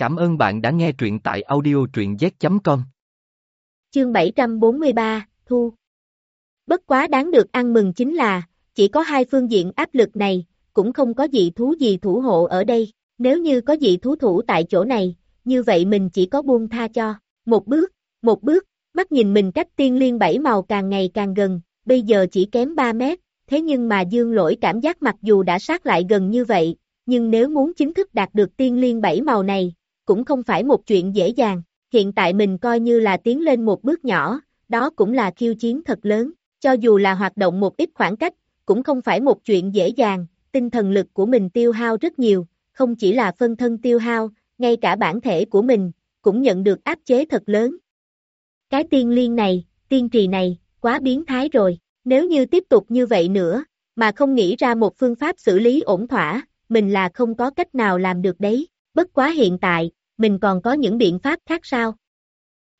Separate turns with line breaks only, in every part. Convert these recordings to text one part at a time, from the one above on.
Cảm ơn bạn đã nghe truyện tại audio truyện z.com.
Chương 743, Thu. Bất quá đáng được ăn mừng chính là, chỉ có hai phương diện áp lực này, cũng không có dị thú gì thủ hộ ở đây, nếu như có dị thú thủ tại chỗ này, như vậy mình chỉ có buông tha cho, một bước, một bước, mắt nhìn mình cách tiên liên bảy màu càng ngày càng gần, bây giờ chỉ kém 3 mét, thế nhưng mà dương lỗi cảm giác mặc dù đã sát lại gần như vậy, nhưng nếu muốn chính thức đạt được tiên liên bảy màu này, cũng không phải một chuyện dễ dàng, hiện tại mình coi như là tiến lên một bước nhỏ, đó cũng là khiêu chiến thật lớn, cho dù là hoạt động một ít khoảng cách, cũng không phải một chuyện dễ dàng, tinh thần lực của mình tiêu hao rất nhiều, không chỉ là phân thân tiêu hao, ngay cả bản thể của mình, cũng nhận được áp chế thật lớn. Cái tiên liên này, tiên trì này, quá biến thái rồi, nếu như tiếp tục như vậy nữa, mà không nghĩ ra một phương pháp xử lý ổn thỏa, mình là không có cách nào làm được đấy, bất quá hiện tại, mình còn có những biện pháp khác sao?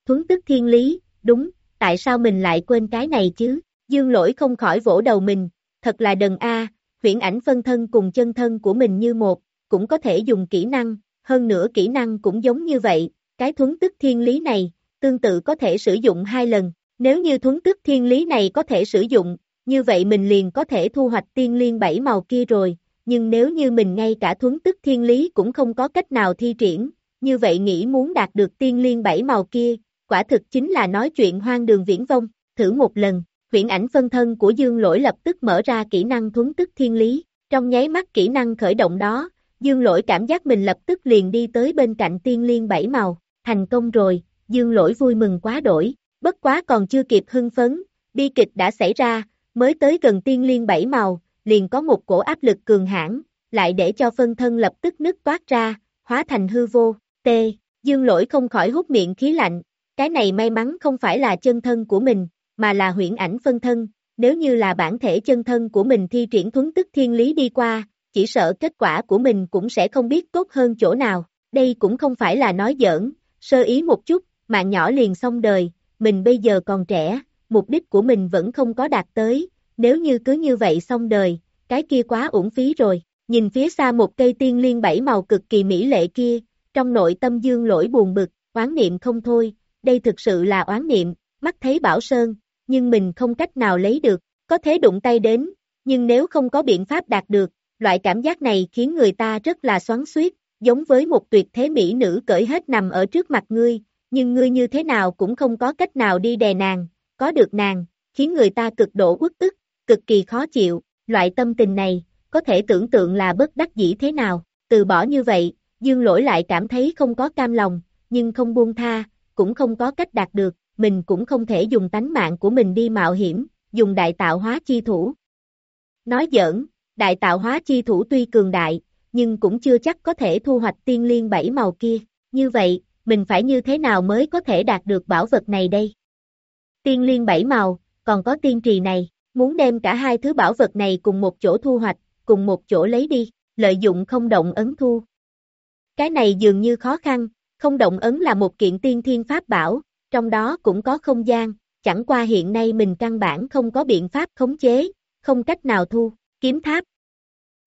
Thuấn tức thiên lý, đúng, tại sao mình lại quên cái này chứ? Dương lỗi không khỏi vỗ đầu mình, thật là đần A, huyễn ảnh phân thân cùng chân thân của mình như một, cũng có thể dùng kỹ năng, hơn nữa kỹ năng cũng giống như vậy, cái thuấn tức thiên lý này, tương tự có thể sử dụng hai lần, nếu như thuấn tức thiên lý này có thể sử dụng, như vậy mình liền có thể thu hoạch tiên liên bảy màu kia rồi, nhưng nếu như mình ngay cả thuấn tức thiên lý cũng không có cách nào thi triển, như vậy nghĩ muốn đạt được tiên liên bảy màu kia, quả thực chính là nói chuyện hoang đường viễn vông, thử một lần, huyễn ảnh phân thân của dương lỗi lập tức mở ra kỹ năng thuấn tức thiên lý, trong nháy mắt kỹ năng khởi động đó, dương lỗi cảm giác mình lập tức liền đi tới bên cạnh tiên liên bảy màu, thành công rồi, dương lỗi vui mừng quá đổi, bất quá còn chưa kịp hưng phấn, bi kịch đã xảy ra, mới tới gần tiên liên bảy màu, liền có một cổ áp lực cường hãn, lại để cho phân thân lập tức nứt toát ra, hóa thành hư vô, T. Dương lỗi không khỏi hút miệng khí lạnh, cái này may mắn không phải là chân thân của mình, mà là huyễn ảnh phân thân, nếu như là bản thể chân thân của mình thi triển thuấn tức thiên lý đi qua, chỉ sợ kết quả của mình cũng sẽ không biết tốt hơn chỗ nào, đây cũng không phải là nói giỡn, sơ ý một chút, mạng nhỏ liền xong đời, mình bây giờ còn trẻ, mục đích của mình vẫn không có đạt tới, nếu như cứ như vậy xong đời, cái kia quá uổng phí rồi, nhìn phía xa một cây tiên liên bảy màu cực kỳ mỹ lệ kia, trong nội tâm dương lỗi buồn bực, oán niệm không thôi, đây thực sự là oán niệm, mắt thấy bảo sơn, nhưng mình không cách nào lấy được, có thể đụng tay đến, nhưng nếu không có biện pháp đạt được, loại cảm giác này khiến người ta rất là xoắn xuýt, giống với một tuyệt thế mỹ nữ cởi hết nằm ở trước mặt ngươi, nhưng ngươi như thế nào cũng không có cách nào đi đè nàng, có được nàng, khiến người ta cực độ uất ức cực kỳ khó chịu, loại tâm tình này, có thể tưởng tượng là bất đắc dĩ thế nào, từ bỏ như vậy, dương lỗi lại cảm thấy không có cam lòng, nhưng không buông tha, cũng không có cách đạt được, mình cũng không thể dùng tánh mạng của mình đi mạo hiểm, dùng đại tạo hóa chi thủ. Nói giỡn, đại tạo hóa chi thủ tuy cường đại, nhưng cũng chưa chắc có thể thu hoạch tiên liên bảy màu kia, như vậy, mình phải như thế nào mới có thể đạt được bảo vật này đây? Tiên liên bảy màu, còn có tiên trì này, muốn đem cả hai thứ bảo vật này cùng một chỗ thu hoạch, cùng một chỗ lấy đi, lợi dụng không động ấn thu. Cái này dường như khó khăn, không động ấn là một kiện tiên thiên pháp bảo, trong đó cũng có không gian, chẳng qua hiện nay mình căn bản không có biện pháp khống chế, không cách nào thu, kiếm tháp.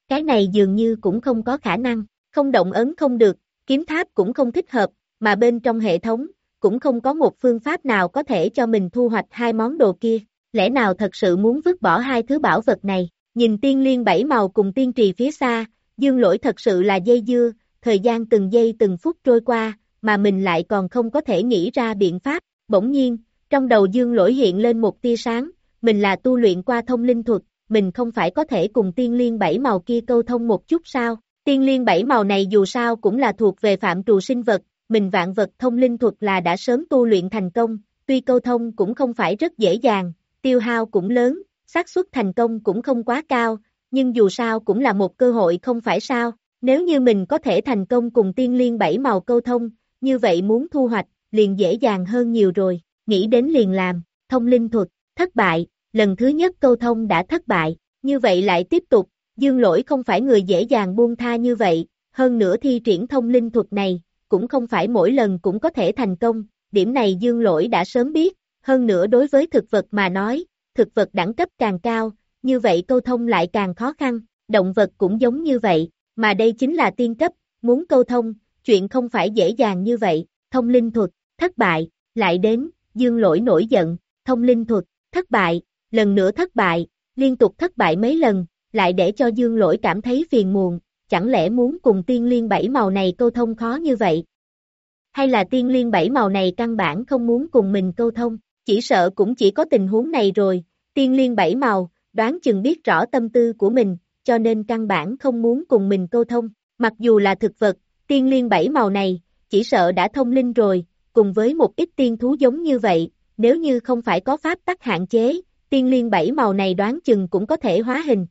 Cái này dường như cũng không có khả năng, không động ấn không được, kiếm tháp cũng không thích hợp, mà bên trong hệ thống, cũng không có một phương pháp nào có thể cho mình thu hoạch hai món đồ kia, lẽ nào thật sự muốn vứt bỏ hai thứ bảo vật này, nhìn tiên liên bảy màu cùng tiên trì phía xa, dương lỗi thật sự là dây dưa, thời gian từng giây từng phút trôi qua, mà mình lại còn không có thể nghĩ ra biện pháp, bỗng nhiên, trong đầu dương lỗi hiện lên một tia sáng, mình là tu luyện qua thông linh thuật, mình không phải có thể cùng tiên liên bảy màu kia câu thông một chút sao, tiên liên bảy màu này dù sao cũng là thuộc về phạm trù sinh vật, mình vạn vật thông linh thuật là đã sớm tu luyện thành công, tuy câu thông cũng không phải rất dễ dàng, tiêu hao cũng lớn, xác suất thành công cũng không quá cao, nhưng dù sao cũng là một cơ hội không phải sao, nếu như mình có thể thành công cùng tiên liên bảy màu câu thông, như vậy muốn thu hoạch, liền dễ dàng hơn nhiều rồi, nghĩ đến liền làm, thông linh thuật, thất bại, lần thứ nhất câu thông đã thất bại, như vậy lại tiếp tục, dương lỗi không phải người dễ dàng buông tha như vậy, hơn nữa thi triển thông linh thuật này, cũng không phải mỗi lần cũng có thể thành công, điểm này dương lỗi đã sớm biết, hơn nữa đối với thực vật mà nói, thực vật đẳng cấp càng cao, như vậy câu thông lại càng khó khăn, động vật cũng giống như vậy, mà đây chính là tiên cấp, muốn câu thông, chuyện không phải dễ dàng như vậy, thông linh thuật, thất bại, lại đến, dương lỗi nổi giận, thông linh thuật, thất bại, lần nữa thất bại, liên tục thất bại mấy lần, lại để cho dương lỗi cảm thấy phiền muộn, chẳng lẽ muốn cùng tiên liên bảy màu này câu thông khó như vậy? Hay là tiên liên bảy màu này căn bản không muốn cùng mình câu thông, chỉ sợ cũng chỉ có tình huống này rồi, tiên liên bảy màu, đoán chừng biết rõ tâm tư của mình, cho nên căn bản không muốn cùng mình câu thông, mặc dù là thực vật, tiên liên bảy màu này, chỉ sợ đã thông linh rồi, cùng với một ít tiên thú giống như vậy, nếu như không phải có pháp tắc hạn chế, tiên liên bảy màu này đoán chừng cũng có thể hóa hình.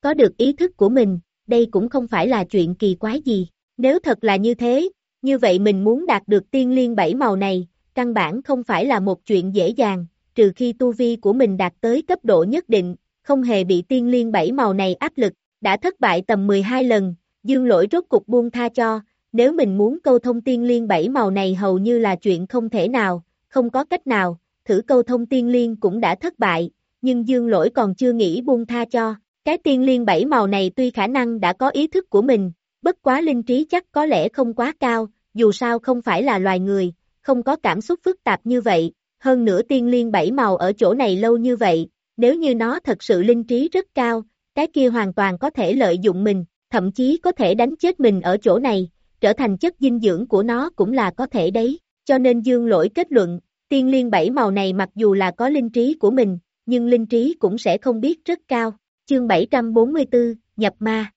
Có được ý thức của mình, đây cũng không phải là chuyện kỳ quái gì, nếu thật là như thế, như vậy mình muốn đạt được tiên liên bảy màu này, căn bản không phải là một chuyện dễ dàng, trừ khi tu vi của mình đạt tới cấp độ nhất định, không hề bị tiên liên bảy màu này áp lực, đã thất bại tầm 12 lần, dương lỗi rốt cục buông tha cho, nếu mình muốn câu thông tiên liên bảy màu này hầu như là chuyện không thể nào, không có cách nào, thử câu thông tiên liên cũng đã thất bại, nhưng dương lỗi còn chưa nghĩ buông tha cho, cái tiên liên bảy màu này tuy khả năng đã có ý thức của mình, bất quá linh trí chắc có lẽ không quá cao, dù sao không phải là loài người, không có cảm xúc phức tạp như vậy, hơn nữa tiên liên bảy màu ở chỗ này lâu như vậy, nếu như nó thật sự linh trí rất cao, cái kia hoàn toàn có thể lợi dụng mình, thậm chí có thể đánh chết mình ở chỗ này, trở thành chất dinh dưỡng của nó cũng là có thể đấy, cho nên dương lỗi kết luận, tiên liên bảy màu này mặc dù là có linh trí của mình, nhưng linh trí cũng sẽ không biết rất cao, chương 744, nhập ma.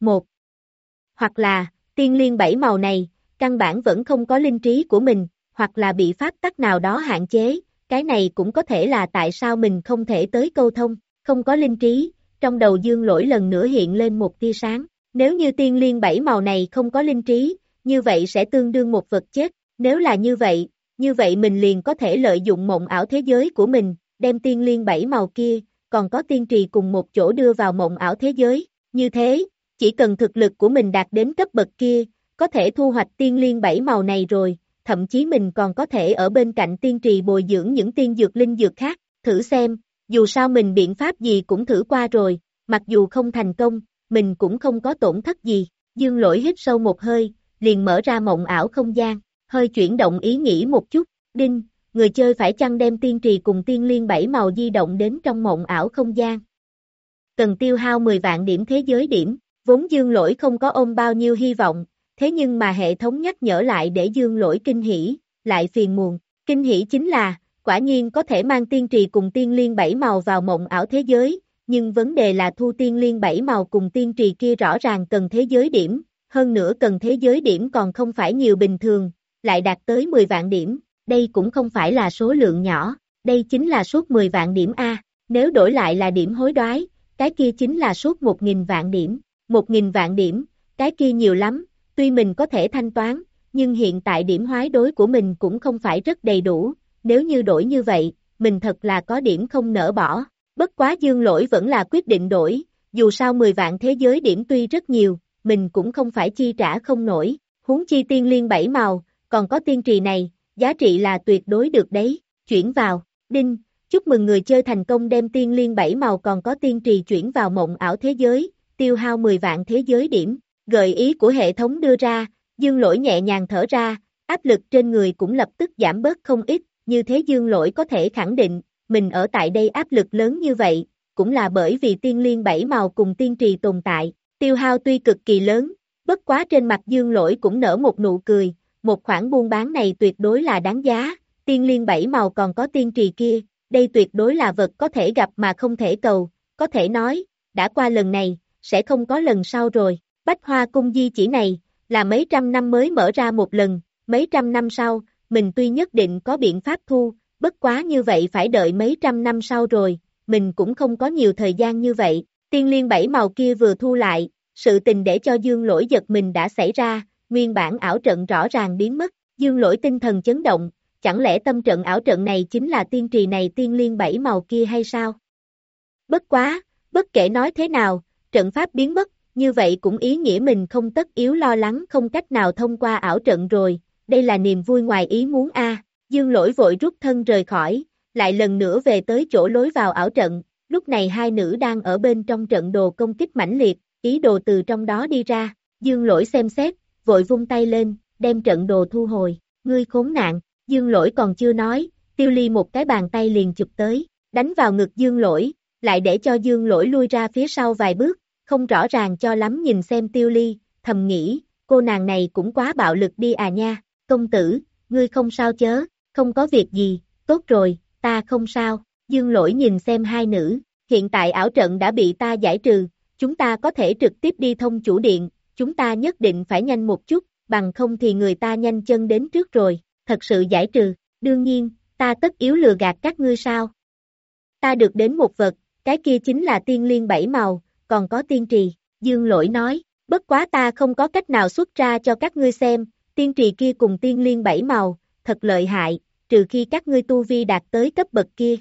1. Hoặc là, tiên liên bảy màu này, căn bản vẫn không có linh trí của mình, hoặc là bị pháp tắc nào đó hạn chế, cái này cũng có thể là tại sao mình không thể tới câu thông, không có linh trí, trong đầu dương lỗi lần nữa hiện lên một tia sáng, nếu như tiên liên bảy màu này không có linh trí, như vậy sẽ tương đương một vật chết, nếu là như vậy, như vậy mình liền có thể lợi dụng mộng ảo thế giới của mình, đem tiên liên bảy màu kia, còn có tiên trì cùng một chỗ đưa vào mộng ảo thế giới, như thế, chỉ cần thực lực của mình đạt đến cấp bậc kia, có thể thu hoạch tiên liên bảy màu này rồi, thậm chí mình còn có thể ở bên cạnh tiên trì bồi dưỡng những tiên dược linh dược khác, thử xem, dù sao mình biện pháp gì cũng thử qua rồi, mặc dù không thành công, mình cũng không có tổn thất gì, dương lỗi hít sâu một hơi, liền mở ra mộng ảo không gian, hơi chuyển động ý nghĩ một chút, đinh, người chơi phải chăng đem tiên trì cùng tiên liên bảy màu di động đến trong mộng ảo không gian. Cần tiêu hao 10 vạn điểm thế giới điểm, vốn dương lỗi không có ôm bao nhiêu hy vọng, thế nhưng mà hệ thống nhắc nhở lại để dương lỗi kinh hỉ, lại phiền muộn, kinh hỉ chính là, quả nhiên có thể mang tiên trì cùng tiên liên bảy màu vào mộng ảo thế giới, nhưng vấn đề là thu tiên liên bảy màu cùng tiên trì kia rõ ràng cần thế giới điểm, hơn nữa cần thế giới điểm còn không phải nhiều bình thường, lại đạt tới 10 vạn điểm, đây cũng không phải là số lượng nhỏ, đây chính là suốt 10 vạn điểm A, nếu đổi lại là điểm hối đoái, cái kia chính là suốt 1.000 vạn điểm, 1.000 vạn điểm, cái kia nhiều lắm, tuy mình có thể thanh toán, nhưng hiện tại điểm hoái đối của mình cũng không phải rất đầy đủ, nếu như đổi như vậy, mình thật là có điểm không nỡ bỏ. Bất quá dương lỗi vẫn là quyết định đổi, dù sao 10 vạn thế giới điểm tuy rất nhiều, mình cũng không phải chi trả không nổi, huống chi tiên liên bảy màu, còn có tiên trì này, giá trị là tuyệt đối được đấy, chuyển vào, đinh, chúc mừng người chơi thành công đem tiên liên bảy màu còn có tiên trì chuyển vào mộng ảo thế giới, tiêu hao 10 vạn thế giới điểm, gợi ý của hệ thống đưa ra, dương lỗi nhẹ nhàng thở ra, áp lực trên người cũng lập tức giảm bớt không ít, như thế dương lỗi có thể khẳng định, mình ở tại đây áp lực lớn như vậy, cũng là bởi vì tiên liên bảy màu cùng tiên trì tồn tại, tiêu hao tuy cực kỳ lớn, bất quá trên mặt dương lỗi cũng nở một nụ cười, một khoản buôn bán này tuyệt đối là đáng giá, tiên liên bảy màu còn có tiên trì kia, đây tuyệt đối là vật có thể gặp mà không thể cầu, có thể nói, đã qua lần này, sẽ không có lần sau rồi, bách hoa cung di chỉ này, là mấy trăm năm mới mở ra một lần, mấy trăm năm sau, mình tuy nhất định có biện pháp thu, bất quá như vậy phải đợi mấy trăm năm sau rồi, mình cũng không có nhiều thời gian như vậy, tiên liên bảy màu kia vừa thu lại, sự tình để cho dương lỗi giật mình đã xảy ra, nguyên bản ảo trận rõ ràng biến mất, dương lỗi tinh thần chấn động, chẳng lẽ tâm trận ảo trận này chính là tiên trì này tiên liên bảy màu kia hay sao? Bất quá, bất kể nói thế nào, trận pháp biến mất, như vậy cũng ý nghĩa mình không tất yếu lo lắng không cách nào thông qua ảo trận rồi, đây là niềm vui ngoài ý muốn a. Dương lỗi vội rút thân rời khỏi, lại lần nữa về tới chỗ lối vào ảo trận, lúc này hai nữ đang ở bên trong trận đồ công kích mãnh liệt, ý đồ từ trong đó đi ra, dương lỗi xem xét, vội vung tay lên, đem trận đồ thu hồi, ngươi khốn nạn, dương lỗi còn chưa nói, tiêu ly một cái bàn tay liền chụp tới, đánh vào ngực dương lỗi, lại để cho dương lỗi lui ra phía sau vài bước, không rõ ràng cho lắm nhìn xem tiêu ly, thầm nghĩ, cô nàng này cũng quá bạo lực đi à nha, công tử, ngươi không sao chớ, không có việc gì, tốt rồi, ta không sao, dương lỗi nhìn xem hai nữ, hiện tại ảo trận đã bị ta giải trừ, chúng ta có thể trực tiếp đi thông chủ điện, chúng ta nhất định phải nhanh một chút, bằng không thì người ta nhanh chân đến trước rồi, thật sự giải trừ, đương nhiên, ta tất yếu lừa gạt các ngươi sao. Ta được đến một vật, cái kia chính là tiên liên bảy màu, còn có tiên trì, dương lỗi nói, bất quá ta không có cách nào xuất ra cho các ngươi xem, tiên trì kia cùng tiên liên bảy màu, thật lợi hại, trừ khi các ngươi tu vi đạt tới cấp bậc kia.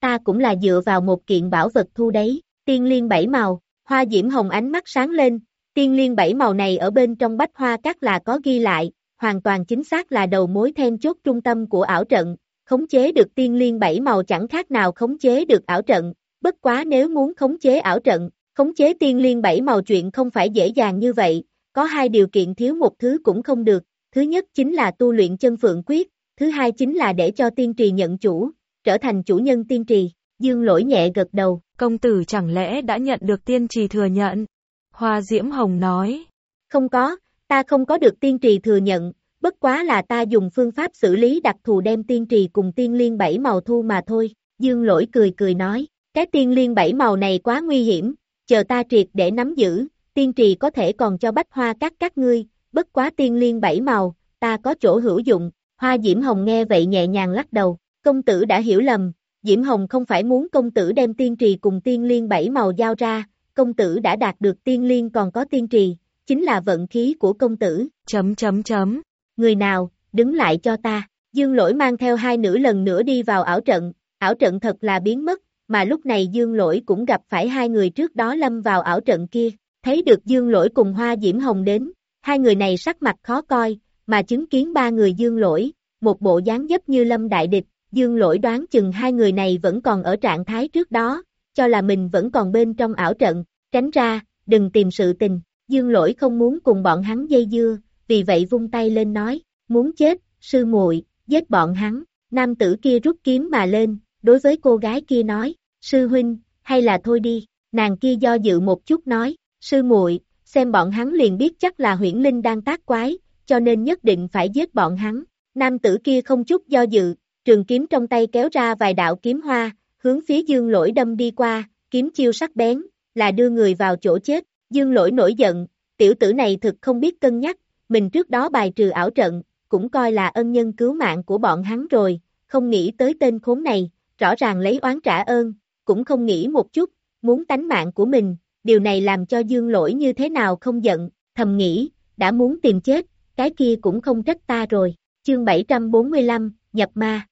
Ta cũng là dựa vào một kiện bảo vật thu đấy, tiên liên bảy màu, hoa diễm hồng ánh mắt sáng lên, tiên liên bảy màu này ở bên trong bách hoa các là có ghi lại, hoàn toàn chính xác là đầu mối then chốt trung tâm của ảo trận, khống chế được tiên liên bảy màu chẳng khác nào khống chế được ảo trận, bất quá nếu muốn khống chế ảo trận, khống chế tiên liên bảy màu chuyện không phải dễ dàng như vậy, có hai điều kiện thiếu một thứ cũng không được, thứ nhất chính là tu luyện chân phượng quyết, thứ hai chính là để cho tiên trì nhận chủ, trở thành chủ nhân tiên trì, dương lỗi nhẹ gật đầu.
Công tử chẳng lẽ đã nhận được tiên trì thừa nhận? Hoa Diễm Hồng nói.
Không có, ta không có được tiên trì thừa nhận, bất quá là ta dùng phương pháp xử lý đặc thù đem tiên trì cùng tiên liên bảy màu thu mà thôi, dương lỗi cười cười nói, cái tiên liên bảy màu này quá nguy hiểm, chờ ta triệt để nắm giữ, tiên trì có thể còn cho bách hoa các các ngươi, bất quá tiên liên bảy màu, ta có chỗ hữu dụng, hoa Diễm Hồng nghe vậy nhẹ nhàng lắc đầu, công tử đã hiểu lầm, Diễm Hồng không phải muốn công tử đem tiên trì cùng tiên liên bảy màu giao ra, công tử đã đạt được tiên liên còn có tiên trì, chính là vận khí của công tử.
Chấm chấm chấm.
Người nào, đứng lại cho ta. Dương lỗi mang theo hai nữ lần nữa đi vào ảo trận, ảo trận thật là biến mất, mà lúc này dương lỗi cũng gặp phải hai người trước đó lâm vào ảo trận kia, thấy được dương lỗi cùng hoa diễm hồng đến, hai người này sắc mặt khó coi, mà chứng kiến ba người dương lỗi, một bộ dáng dấp như lâm đại địch, dương lỗi đoán chừng hai người này vẫn còn ở trạng thái trước đó, cho là mình vẫn còn bên trong ảo trận, tránh ra, đừng tìm sự tình, dương lỗi không muốn cùng bọn hắn dây dưa, vì vậy vung tay lên nói, muốn chết, sư muội giết bọn hắn, nam tử kia rút kiếm mà lên, đối với cô gái kia nói, sư huynh, hay là thôi đi, nàng kia do dự một chút nói, sư muội xem bọn hắn liền biết chắc là huyễn linh đang tác quái, cho nên nhất định phải giết bọn hắn, nam tử kia không chút do dự, trường kiếm trong tay kéo ra vài đạo kiếm hoa, hướng phía dương lỗi đâm đi qua, kiếm chiêu sắc bén, là đưa người vào chỗ chết, dương lỗi nổi giận, tiểu tử này thực không biết cân nhắc, mình trước đó bài trừ ảo trận, cũng coi là ân nhân cứu mạng của bọn hắn rồi, không nghĩ tới tên khốn này, rõ ràng lấy oán trả ơn, cũng không nghĩ một chút, muốn tánh mạng của mình, điều này làm cho dương lỗi như thế nào không giận, thầm nghĩ, đã muốn tìm chết, cái kia cũng không trách ta rồi, chương 745, nhập ma.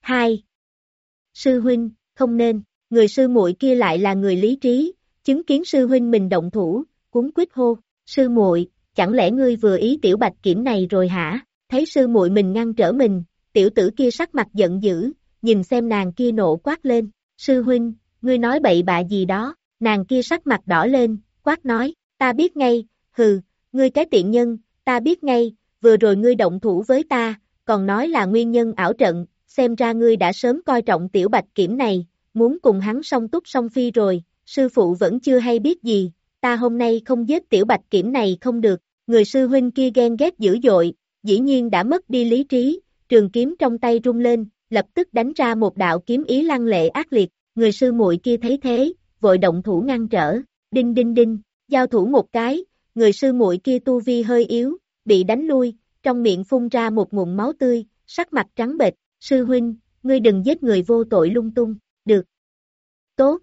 2. Sư huynh, không nên, người sư muội kia lại là người lý trí, chứng kiến sư huynh mình động thủ, cuốn quyết hô, sư muội, chẳng lẽ ngươi vừa ý tiểu bạch kiểm này rồi hả? Thấy sư muội mình ngăn trở mình, tiểu tử kia sắc mặt giận dữ, nhìn xem nàng kia nộ quát lên, sư huynh, ngươi nói bậy bạ gì đó, nàng kia sắc mặt đỏ lên, quát nói, ta biết ngay, hừ, ngươi cái tiện nhân, ta biết ngay, vừa rồi ngươi động thủ với ta, còn nói là nguyên nhân ảo trận, xem ra ngươi đã sớm coi trọng tiểu bạch kiểm này, muốn cùng hắn song túc song phi rồi, sư phụ vẫn chưa hay biết gì, ta hôm nay không giết tiểu bạch kiểm này không được, người sư huynh kia ghen ghét dữ dội, dĩ nhiên đã mất đi lý trí, trường kiếm trong tay rung lên, lập tức đánh ra một đạo kiếm ý lăng lệ ác liệt, người sư muội kia thấy thế, vội động thủ ngăn trở, đinh đinh đinh, giao thủ một cái, người sư muội kia tu vi hơi yếu, bị đánh lui, trong miệng phun ra một nguồn máu tươi, sắc mặt trắng bệch, sư huynh, ngươi đừng giết người vô tội lung tung, được. Tốt.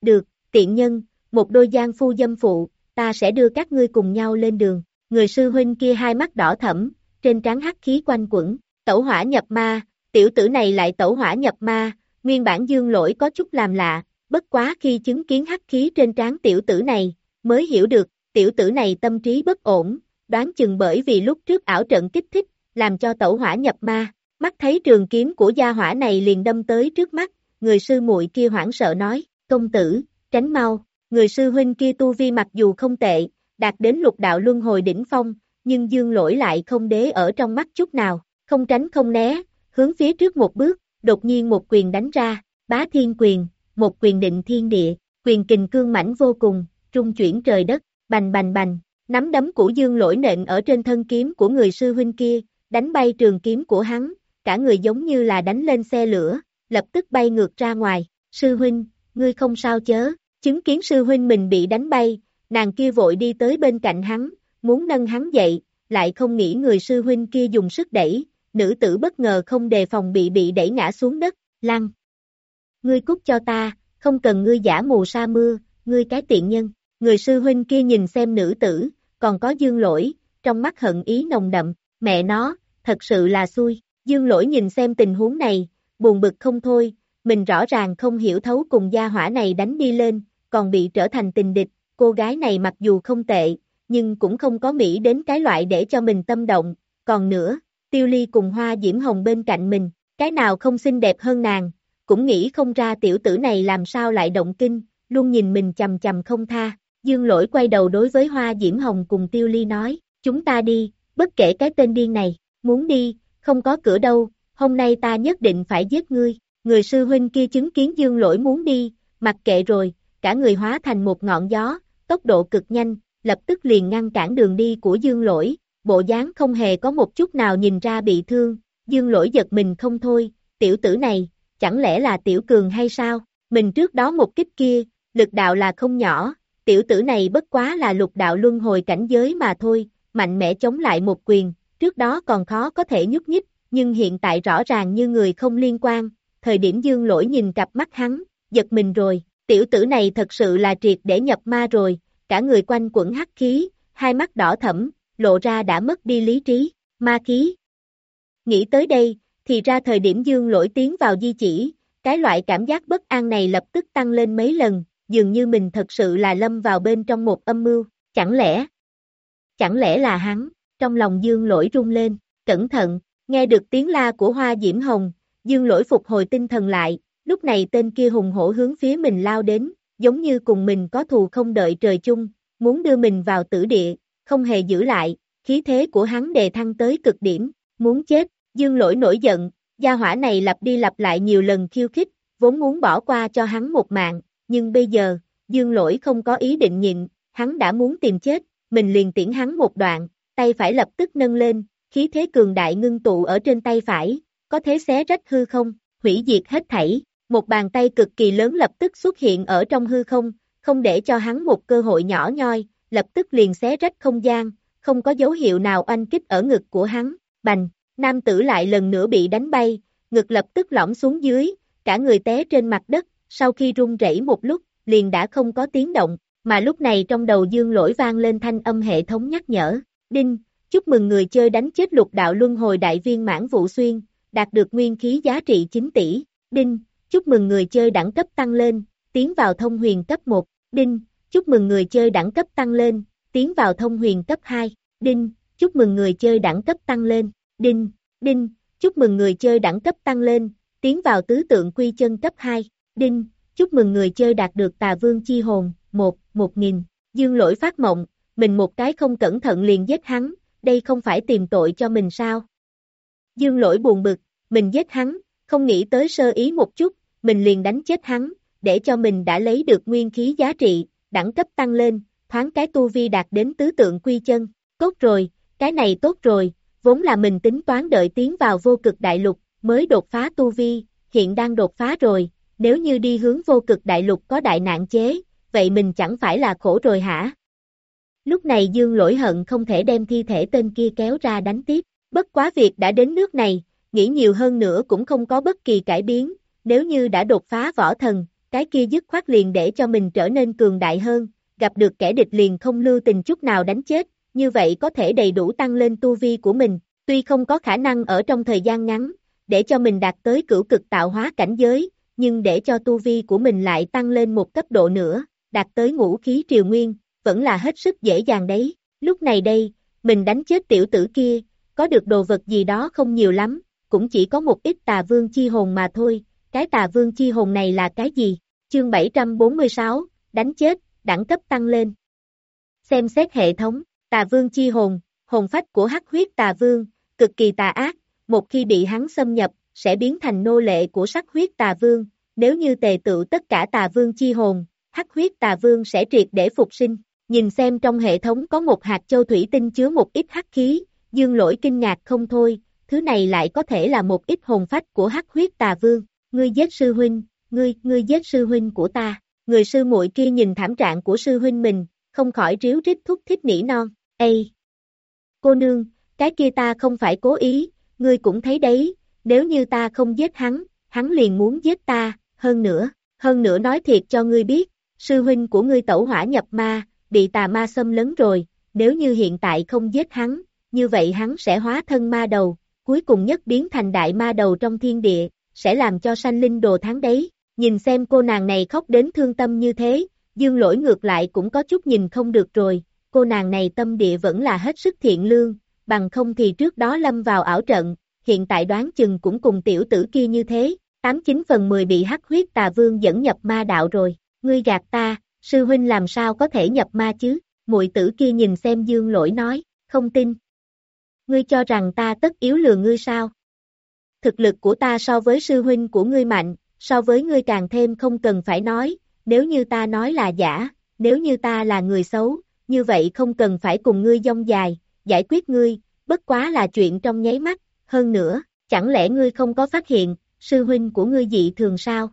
Được, tiện nhân, một đôi gian phu dâm phụ, ta sẽ đưa các ngươi cùng nhau lên đường. Người sư huynh kia hai mắt đỏ thẫm, trên trán hắc khí quanh quẩn, tẩu hỏa nhập ma, tiểu tử này lại tẩu hỏa nhập ma, nguyên bản dương lỗi có chút làm lạ, bất quá khi chứng kiến hắc khí trên trán tiểu tử này, mới hiểu được, tiểu tử này tâm trí bất ổn, đoán chừng bởi vì lúc trước ảo trận kích thích, làm cho tẩu hỏa nhập ma, mắt thấy trường kiếm của gia hỏa này liền đâm tới trước mắt, người sư muội kia hoảng sợ nói, công tử, tránh mau, người sư huynh kia tu vi mặc dù không tệ, đạt đến lục đạo luân hồi đỉnh phong, nhưng dương lỗi lại không đế ở trong mắt chút nào, không tránh không né, hướng phía trước một bước, đột nhiên một quyền đánh ra, bá thiên quyền, một quyền định thiên địa, quyền kình cương mãnh vô cùng, trung chuyển trời đất, bành bành bành, nắm đấm của dương lỗi nện ở trên thân kiếm của người sư huynh kia, đánh bay trường kiếm của hắn, cả người giống như là đánh lên xe lửa, lập tức bay ngược ra ngoài, sư huynh, ngươi không sao chớ, chứng kiến sư huynh mình bị đánh bay, nàng kia vội đi tới bên cạnh hắn, muốn nâng hắn dậy, lại không nghĩ người sư huynh kia dùng sức đẩy, nữ tử bất ngờ không đề phòng bị bị đẩy ngã xuống đất, lăn. Ngươi cút cho ta, không cần ngươi giả mù sa mưa, ngươi cái tiện nhân, người sư huynh kia nhìn xem nữ tử, còn có dương lỗi, trong mắt hận ý nồng đậm, mẹ nó, thật sự là xui, dương lỗi nhìn xem tình huống này, buồn bực không thôi, mình rõ ràng không hiểu thấu cùng gia hỏa này đánh đi lên, còn bị trở thành tình địch, cô gái này mặc dù không tệ, nhưng cũng không có mỹ đến cái loại để cho mình tâm động, còn nữa, tiêu ly cùng hoa diễm hồng bên cạnh mình, cái nào không xinh đẹp hơn nàng, cũng nghĩ không ra tiểu tử này làm sao lại động kinh, luôn nhìn mình chầm chầm không tha, dương lỗi quay đầu đối với hoa diễm hồng cùng tiêu ly nói, chúng ta đi, bất kể cái tên điên này, muốn đi, không có cửa đâu, hôm nay ta nhất định phải giết ngươi, người sư huynh kia chứng kiến dương lỗi muốn đi, mặc kệ rồi, cả người hóa thành một ngọn gió, tốc độ cực nhanh, lập tức liền ngăn cản đường đi của dương lỗi, bộ dáng không hề có một chút nào nhìn ra bị thương, dương lỗi giật mình không thôi, tiểu tử này, chẳng lẽ là tiểu cường hay sao, mình trước đó một kích kia, lực đạo là không nhỏ, tiểu tử này bất quá là lục đạo luân hồi cảnh giới mà thôi, mạnh mẽ chống lại một quyền, trước đó còn khó có thể nhúc nhích, nhưng hiện tại rõ ràng như người không liên quan, thời điểm dương lỗi nhìn cặp mắt hắn, giật mình rồi, tiểu tử này thật sự là triệt để nhập ma rồi, cả người quanh quẩn hắc khí, hai mắt đỏ thẫm, lộ ra đã mất đi lý trí, ma khí. Nghĩ tới đây, thì ra thời điểm dương lỗi tiến vào di chỉ, cái loại cảm giác bất an này lập tức tăng lên mấy lần, dường như mình thật sự là lâm vào bên trong một âm mưu, chẳng lẽ, chẳng lẽ là hắn, trong lòng dương lỗi rung lên, cẩn thận, nghe được tiếng la của hoa diễm hồng, dương lỗi phục hồi tinh thần lại, lúc này tên kia hùng hổ hướng phía mình lao đến, giống như cùng mình có thù không đợi trời chung, muốn đưa mình vào tử địa, không hề giữ lại, khí thế của hắn đề thăng tới cực điểm, muốn chết, dương lỗi nổi giận, gia hỏa này lặp đi lặp lại nhiều lần khiêu khích, vốn muốn bỏ qua cho hắn một mạng, nhưng bây giờ, dương lỗi không có ý định nhịn, hắn đã muốn tìm chết, mình liền tiễn hắn một đoạn, tay phải lập tức nâng lên, khí thế cường đại ngưng tụ ở trên tay phải, có thế xé rách hư không, hủy diệt hết thảy, một bàn tay cực kỳ lớn lập tức xuất hiện ở trong hư không, không để cho hắn một cơ hội nhỏ nhoi, lập tức liền xé rách không gian, không có dấu hiệu nào oanh kích ở ngực của hắn, bành, nam tử lại lần nữa bị đánh bay, ngực lập tức lõm xuống dưới, cả người té trên mặt đất, sau khi rung rẩy một lúc, liền đã không có tiếng động, mà lúc này trong đầu dương lỗi vang lên thanh âm hệ thống nhắc nhở, đinh, chúc mừng người chơi đánh chết lục đạo luân hồi đại viên mãn vụ xuyên, đạt được nguyên khí giá trị 9 tỷ, đinh, chúc mừng người chơi đẳng cấp tăng lên, tiến vào thông huyền cấp 1, đinh, chúc mừng người chơi đẳng cấp tăng lên, tiến vào thông huyền cấp 2, đinh, chúc mừng người chơi đẳng cấp tăng lên, đinh, đinh, chúc mừng người chơi đẳng cấp tăng lên, tiến vào tứ tượng quy chân cấp 2, đinh, chúc mừng người chơi đạt được tà vương chi hồn, 1, 1000, dương lỗi phát mộng, mình một cái không cẩn thận liền giết hắn, đây không phải tìm tội cho mình sao? Dương lỗi buồn bực, mình giết hắn, không nghĩ tới sơ ý một chút, mình liền đánh chết hắn, để cho mình đã lấy được nguyên khí giá trị, đẳng cấp tăng lên, thoáng cái tu vi đạt đến tứ tượng quy chân, tốt rồi, cái này tốt rồi, vốn là mình tính toán đợi tiến vào vô cực đại lục, mới đột phá tu vi, hiện đang đột phá rồi, nếu như đi hướng vô cực đại lục có đại nạn chế, vậy mình chẳng phải là khổ rồi hả? Lúc này Dương lỗi hận không thể đem thi thể tên kia kéo ra đánh tiếp, bất quá việc đã đến nước này, nghĩ nhiều hơn nữa cũng không có bất kỳ cải biến, nếu như đã đột phá võ thần, cái kia dứt khoát liền để cho mình trở nên cường đại hơn, gặp được kẻ địch liền không lưu tình chút nào đánh chết, như vậy có thể đầy đủ tăng lên tu vi của mình, tuy không có khả năng ở trong thời gian ngắn, để cho mình đạt tới cửu cực tạo hóa cảnh giới, nhưng để cho tu vi của mình lại tăng lên một cấp độ nữa, đạt tới ngũ khí triều nguyên, vẫn là hết sức dễ dàng đấy. Lúc này đây, mình đánh chết tiểu tử kia, có được đồ vật gì đó không nhiều lắm, cũng chỉ có một ít tà vương chi hồn mà thôi. Cái tà vương chi hồn này là cái gì? Chương 746, đánh chết, đẳng cấp tăng lên. Xem xét hệ thống, tà vương chi hồn, hồn phách của hắc huyết tà vương, cực kỳ tà ác, một khi bị hắn xâm nhập, sẽ biến thành nô lệ của sắc huyết tà vương, nếu như tề tự tất cả tà vương chi hồn, hắc huyết tà vương sẽ triệt để phục sinh. Nhìn xem trong hệ thống có một hạt châu thủy tinh chứa một ít hắc khí, dương lỗi kinh ngạc không thôi, thứ này lại có thể là một ít hồn phách của hắc huyết tà vương. Ngươi giết sư huynh, ngươi, ngươi giết sư huynh của ta. Người sư muội kia nhìn thảm trạng của sư huynh mình, không khỏi ríu rít thúc thích nỉ non. Ê! Cô nương, cái kia ta không phải cố ý, ngươi cũng thấy đấy, nếu như ta không giết hắn, hắn liền muốn giết ta, hơn nữa, hơn nữa nói thiệt cho ngươi biết, sư huynh của ngươi tẩu hỏa nhập ma, bị tà ma xâm lấn rồi, nếu như hiện tại không giết hắn, như vậy hắn sẽ hóa thân ma đầu, cuối cùng nhất biến thành đại ma đầu trong thiên địa, sẽ làm cho sanh linh đồ tháng đấy. Nhìn xem cô nàng này khóc đến thương tâm như thế, dương lỗi ngược lại cũng có chút nhìn không được rồi, cô nàng này tâm địa vẫn là hết sức thiện lương, bằng không thì trước đó lâm vào ảo trận, hiện tại đoán chừng cũng cùng tiểu tử kia như thế, 89 phần 10 bị hắc huyết tà vương dẫn nhập ma đạo rồi, ngươi gạt ta, sư huynh làm sao có thể nhập ma chứ, muội tử kia nhìn xem dương lỗi nói, không tin. Ngươi cho rằng ta tất yếu lừa ngươi sao? Thực lực của ta so với sư huynh của ngươi mạnh, so với ngươi càng thêm không cần phải nói, nếu như ta nói là giả, nếu như ta là người xấu, như vậy không cần phải cùng ngươi dông dài, giải quyết ngươi, bất quá là chuyện trong nháy mắt, hơn nữa, chẳng lẽ ngươi không có phát hiện, sư huynh của ngươi dị thường sao?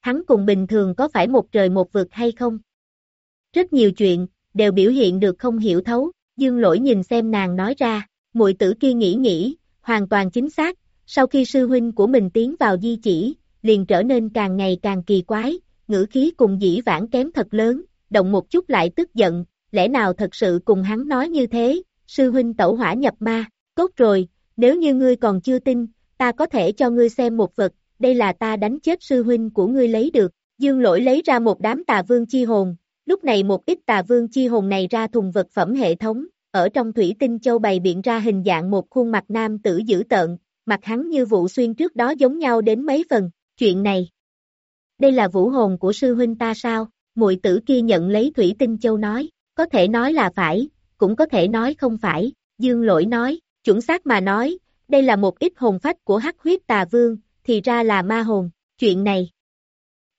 Hắn cùng bình thường có phải một trời một vực hay không? Rất nhiều chuyện, đều biểu hiện được không hiểu thấu, dương lỗi nhìn xem nàng nói ra, muội tử kia nghĩ nghĩ, hoàn toàn chính xác, sau khi sư huynh của mình tiến vào di chỉ, liền trở nên càng ngày càng kỳ quái, ngữ khí cùng dĩ vãng kém thật lớn, động một chút lại tức giận, lẽ nào thật sự cùng hắn nói như thế, sư huynh tẩu hỏa nhập ma, tốt rồi, nếu như ngươi còn chưa tin, ta có thể cho ngươi xem một vật, đây là ta đánh chết sư huynh của ngươi lấy được, dương lỗi lấy ra một đám tà vương chi hồn, lúc này một ít tà vương chi hồn này ra thùng vật phẩm hệ thống, ở trong thủy tinh châu bày biện ra hình dạng một khuôn mặt nam tử dữ tợn, mặt hắn như vụ xuyên trước đó giống nhau đến mấy phần, chuyện này. Đây là vũ hồn của sư huynh ta sao, muội tử kia nhận lấy thủy tinh châu nói, có thể nói là phải, cũng có thể nói không phải, dương lỗi nói, chuẩn xác mà nói, đây là một ít hồn phách của hắc huyết tà vương, thì ra là ma hồn, chuyện này.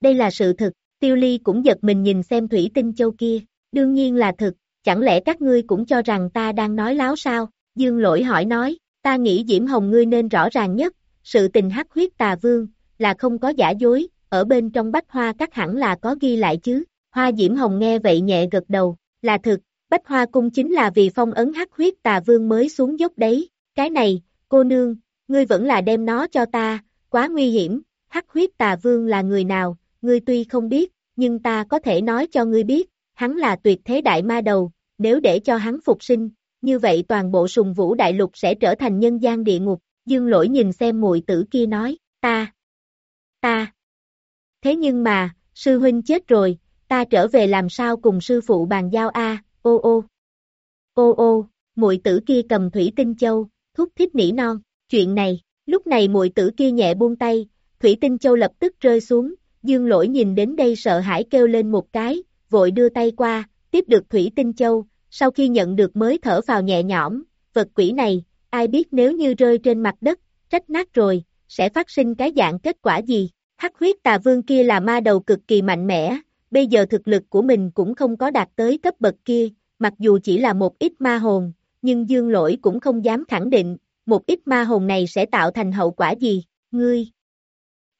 Đây là sự thực, tiêu ly cũng giật mình nhìn xem thủy tinh châu kia, đương nhiên là thực, chẳng lẽ các ngươi cũng cho rằng ta đang nói láo sao, dương lỗi hỏi nói, ta nghĩ Diễm Hồng ngươi nên rõ ràng nhất, sự tình hắc huyết tà vương, là không có giả dối, ở bên trong bách hoa các hẳn là có ghi lại chứ, hoa Diễm Hồng nghe vậy nhẹ gật đầu, là thực, bách hoa cung chính là vì phong ấn hắc huyết tà vương mới xuống dốc đấy, cái này, cô nương, ngươi vẫn là đem nó cho ta, quá nguy hiểm, hắc huyết tà vương là người nào, ngươi tuy không biết, nhưng ta có thể nói cho ngươi biết, hắn là tuyệt thế đại ma đầu, nếu để cho hắn phục sinh, như vậy toàn bộ sùng vũ đại lục sẽ trở thành nhân gian địa ngục, dương lỗi nhìn xem muội tử kia nói, ta, ta, thế nhưng mà, sư huynh chết rồi, ta trở về làm sao cùng sư phụ bàn giao a ô ô, ô ô, muội tử kia cầm thủy tinh châu, thúc thích nỉ non, chuyện này, lúc này muội tử kia nhẹ buông tay, thủy tinh châu lập tức rơi xuống, dương lỗi nhìn đến đây sợ hãi kêu lên một cái, vội đưa tay qua, tiếp được thủy tinh châu, sau khi nhận được mới thở vào nhẹ nhõm, vật quỷ này, ai biết nếu như rơi trên mặt đất, trách nát rồi, sẽ phát sinh cái dạng kết quả gì. Hắc huyết tà vương kia là ma đầu cực kỳ mạnh mẽ, bây giờ thực lực của mình cũng không có đạt tới cấp bậc kia, mặc dù chỉ là một ít ma hồn, nhưng dương lỗi cũng không dám khẳng định, một ít ma hồn này sẽ tạo thành hậu quả gì, ngươi.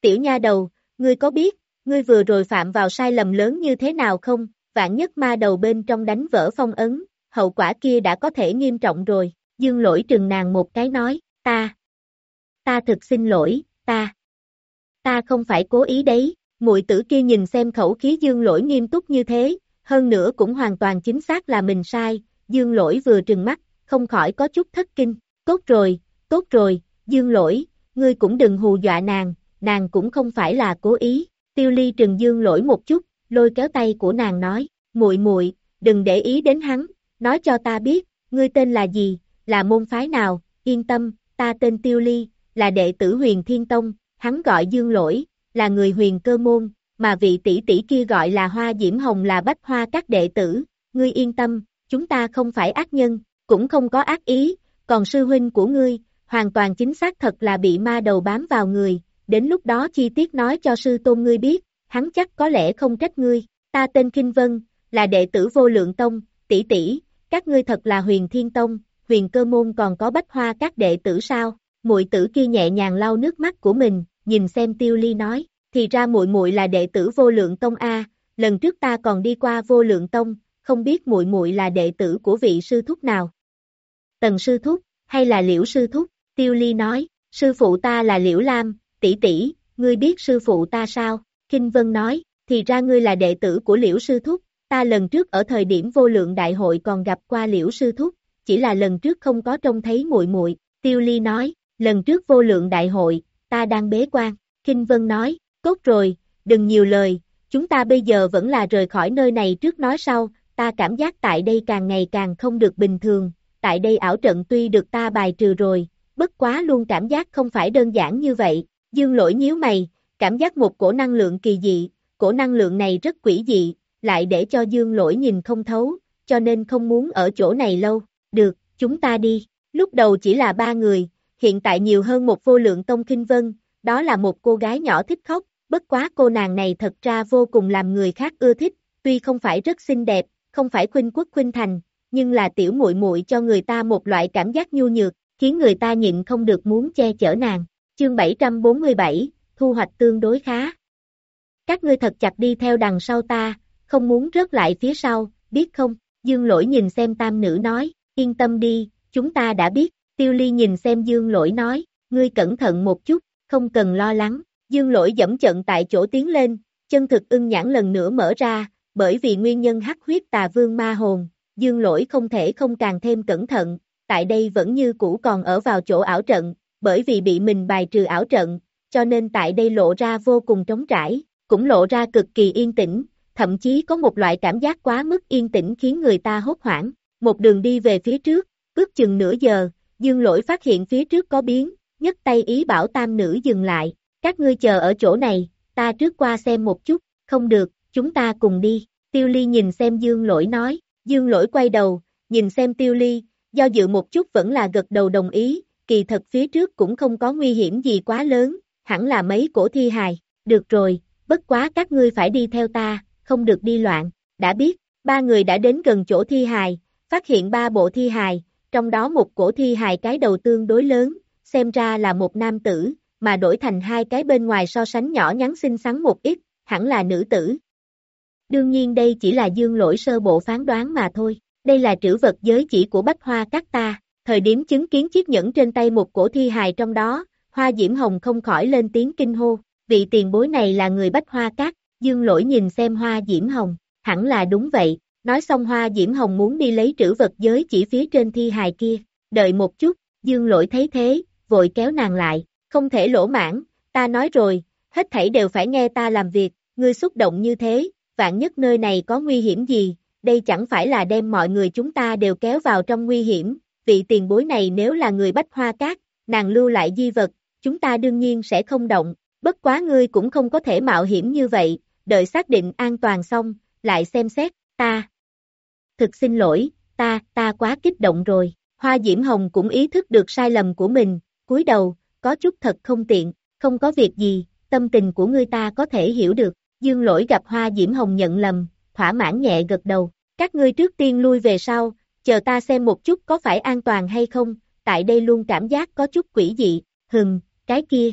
Tiểu nha đầu, ngươi có biết, ngươi vừa rồi phạm vào sai lầm lớn như thế nào không, vạn nhất ma đầu bên trong đánh vỡ phong ấn, hậu quả kia đã có thể nghiêm trọng rồi, dương lỗi trừng nàng một cái nói, ta, ta thực xin lỗi, ta, ta không phải cố ý đấy, muội tử kia nhìn xem khẩu khí dương lỗi nghiêm túc như thế, hơn nữa cũng hoàn toàn chính xác là mình sai, dương lỗi vừa trừng mắt, không khỏi có chút thất kinh, tốt rồi, tốt rồi, dương lỗi, ngươi cũng đừng hù dọa nàng, nàng cũng không phải là cố ý, tiêu ly trừng dương lỗi một chút, lôi kéo tay của nàng nói, muội muội, đừng để ý đến hắn, nói cho ta biết, ngươi tên là gì, là môn phái nào, yên tâm, ta tên Tiêu Ly, là đệ tử huyền thiên tông, hắn gọi dương lỗi, là người huyền cơ môn, mà vị tỷ tỷ kia gọi là hoa diễm hồng là bách hoa các đệ tử, ngươi yên tâm, chúng ta không phải ác nhân, cũng không có ác ý, còn sư huynh của ngươi, hoàn toàn chính xác thật là bị ma đầu bám vào người, đến lúc đó chi tiết nói cho sư tôn ngươi biết, hắn chắc có lẽ không trách ngươi, ta tên Kinh Vân, là đệ tử vô lượng tông, tỷ tỷ, các ngươi thật là huyền thiên tông, huyền cơ môn còn có bách hoa các đệ tử sao, muội tử kia nhẹ nhàng lau nước mắt của mình, nhìn xem tiêu ly nói, thì ra muội muội là đệ tử vô lượng tông A, lần trước ta còn đi qua vô lượng tông, không biết muội muội là đệ tử của vị sư thúc nào. Tần sư thúc, hay là liễu sư thúc, tiêu ly nói, sư phụ ta là liễu lam, tỷ tỷ, ngươi biết sư phụ ta sao, Kinh Vân nói, thì ra ngươi là đệ tử của liễu sư thúc, ta lần trước ở thời điểm vô lượng đại hội còn gặp qua liễu sư thúc, chỉ là lần trước không có trông thấy muội muội. Tiêu Ly nói, lần trước vô lượng đại hội, ta đang bế quan, Kinh Vân nói, tốt rồi, đừng nhiều lời, chúng ta bây giờ vẫn là rời khỏi nơi này trước nói sau, ta cảm giác tại đây càng ngày càng không được bình thường, tại đây ảo trận tuy được ta bài trừ rồi, bất quá luôn cảm giác không phải đơn giản như vậy, dương lỗi nhíu mày, cảm giác một cổ năng lượng kỳ dị, cổ năng lượng này rất quỷ dị, lại để cho dương lỗi nhìn không thấu, cho nên không muốn ở chỗ này lâu, được, chúng ta đi, lúc đầu chỉ là ba người, hiện tại nhiều hơn một vô lượng tông kinh vân, đó là một cô gái nhỏ thích khóc, bất quá cô nàng này thật ra vô cùng làm người khác ưa thích, tuy không phải rất xinh đẹp, không phải khuynh quốc khuynh thành, nhưng là tiểu muội muội cho người ta một loại cảm giác nhu nhược, khiến người ta nhịn không được muốn che chở nàng. Chương 747, thu hoạch tương đối khá. Các ngươi thật chặt đi theo đằng sau ta, không muốn rớt lại phía sau, biết không? Dương lỗi nhìn xem tam nữ nói, yên tâm đi, chúng ta đã biết, tiêu ly nhìn xem dương lỗi nói, ngươi cẩn thận một chút, không cần lo lắng, dương lỗi dẫm trận tại chỗ tiến lên, chân thực ưng nhãn lần nữa mở ra, bởi vì nguyên nhân hắc huyết tà vương ma hồn, dương lỗi không thể không càng thêm cẩn thận, tại đây vẫn như cũ còn ở vào chỗ ảo trận, bởi vì bị mình bài trừ ảo trận, cho nên tại đây lộ ra vô cùng trống trải, cũng lộ ra cực kỳ yên tĩnh, thậm chí có một loại cảm giác quá mức yên tĩnh khiến người ta hốt hoảng. Một đường đi về phía trước, ước chừng nửa giờ, dương lỗi phát hiện phía trước có biến, nhấc tay ý bảo tam nữ dừng lại, các ngươi chờ ở chỗ này, ta trước qua xem một chút, không được, chúng ta cùng đi, tiêu ly nhìn xem dương lỗi nói, dương lỗi quay đầu, nhìn xem tiêu ly, do dự một chút vẫn là gật đầu đồng ý, kỳ thật phía trước cũng không có nguy hiểm gì quá lớn, hẳn là mấy cổ thi hài, được rồi, bất quá các ngươi phải đi theo ta, không được đi loạn, đã biết, ba người đã đến gần chỗ thi hài, phát hiện ba bộ thi hài, trong đó một cổ thi hài cái đầu tương đối lớn, xem ra là một nam tử, mà đổi thành hai cái bên ngoài so sánh nhỏ nhắn xinh xắn một ít, hẳn là nữ tử. Đương nhiên đây chỉ là dương lỗi sơ bộ phán đoán mà thôi, đây là trữ vật giới chỉ của Bách Hoa các ta, thời điểm chứng kiến chiếc nhẫn trên tay một cổ thi hài trong đó, Hoa Diễm Hồng không khỏi lên tiếng kinh hô, vị tiền bối này là người Bách Hoa các, Dương lỗi nhìn xem hoa diễm hồng, hẳn là đúng vậy, nói xong hoa diễm hồng muốn đi lấy trữ vật giới chỉ phía trên thi hài kia, đợi một chút, dương lỗi thấy thế, vội kéo nàng lại, không thể lỗ mãn, ta nói rồi, hết thảy đều phải nghe ta làm việc, ngươi xúc động như thế, vạn nhất nơi này có nguy hiểm gì, đây chẳng phải là đem mọi người chúng ta đều kéo vào trong nguy hiểm, vị tiền bối này nếu là người bách hoa cát, nàng lưu lại di vật, chúng ta đương nhiên sẽ không động, bất quá ngươi cũng không có thể mạo hiểm như vậy, đợi xác định an toàn xong, lại xem xét, ta. Thực xin lỗi, ta, ta quá kích động rồi. Hoa Diễm Hồng cũng ý thức được sai lầm của mình, cúi đầu, có chút thật không tiện, không có việc gì, tâm tình của ngươi ta có thể hiểu được. Dương lỗi gặp Hoa Diễm Hồng nhận lầm, thỏa mãn nhẹ gật đầu. Các ngươi trước tiên lui về sau, chờ ta xem một chút có phải an toàn hay không, tại đây luôn cảm giác có chút quỷ dị, hừng, cái kia.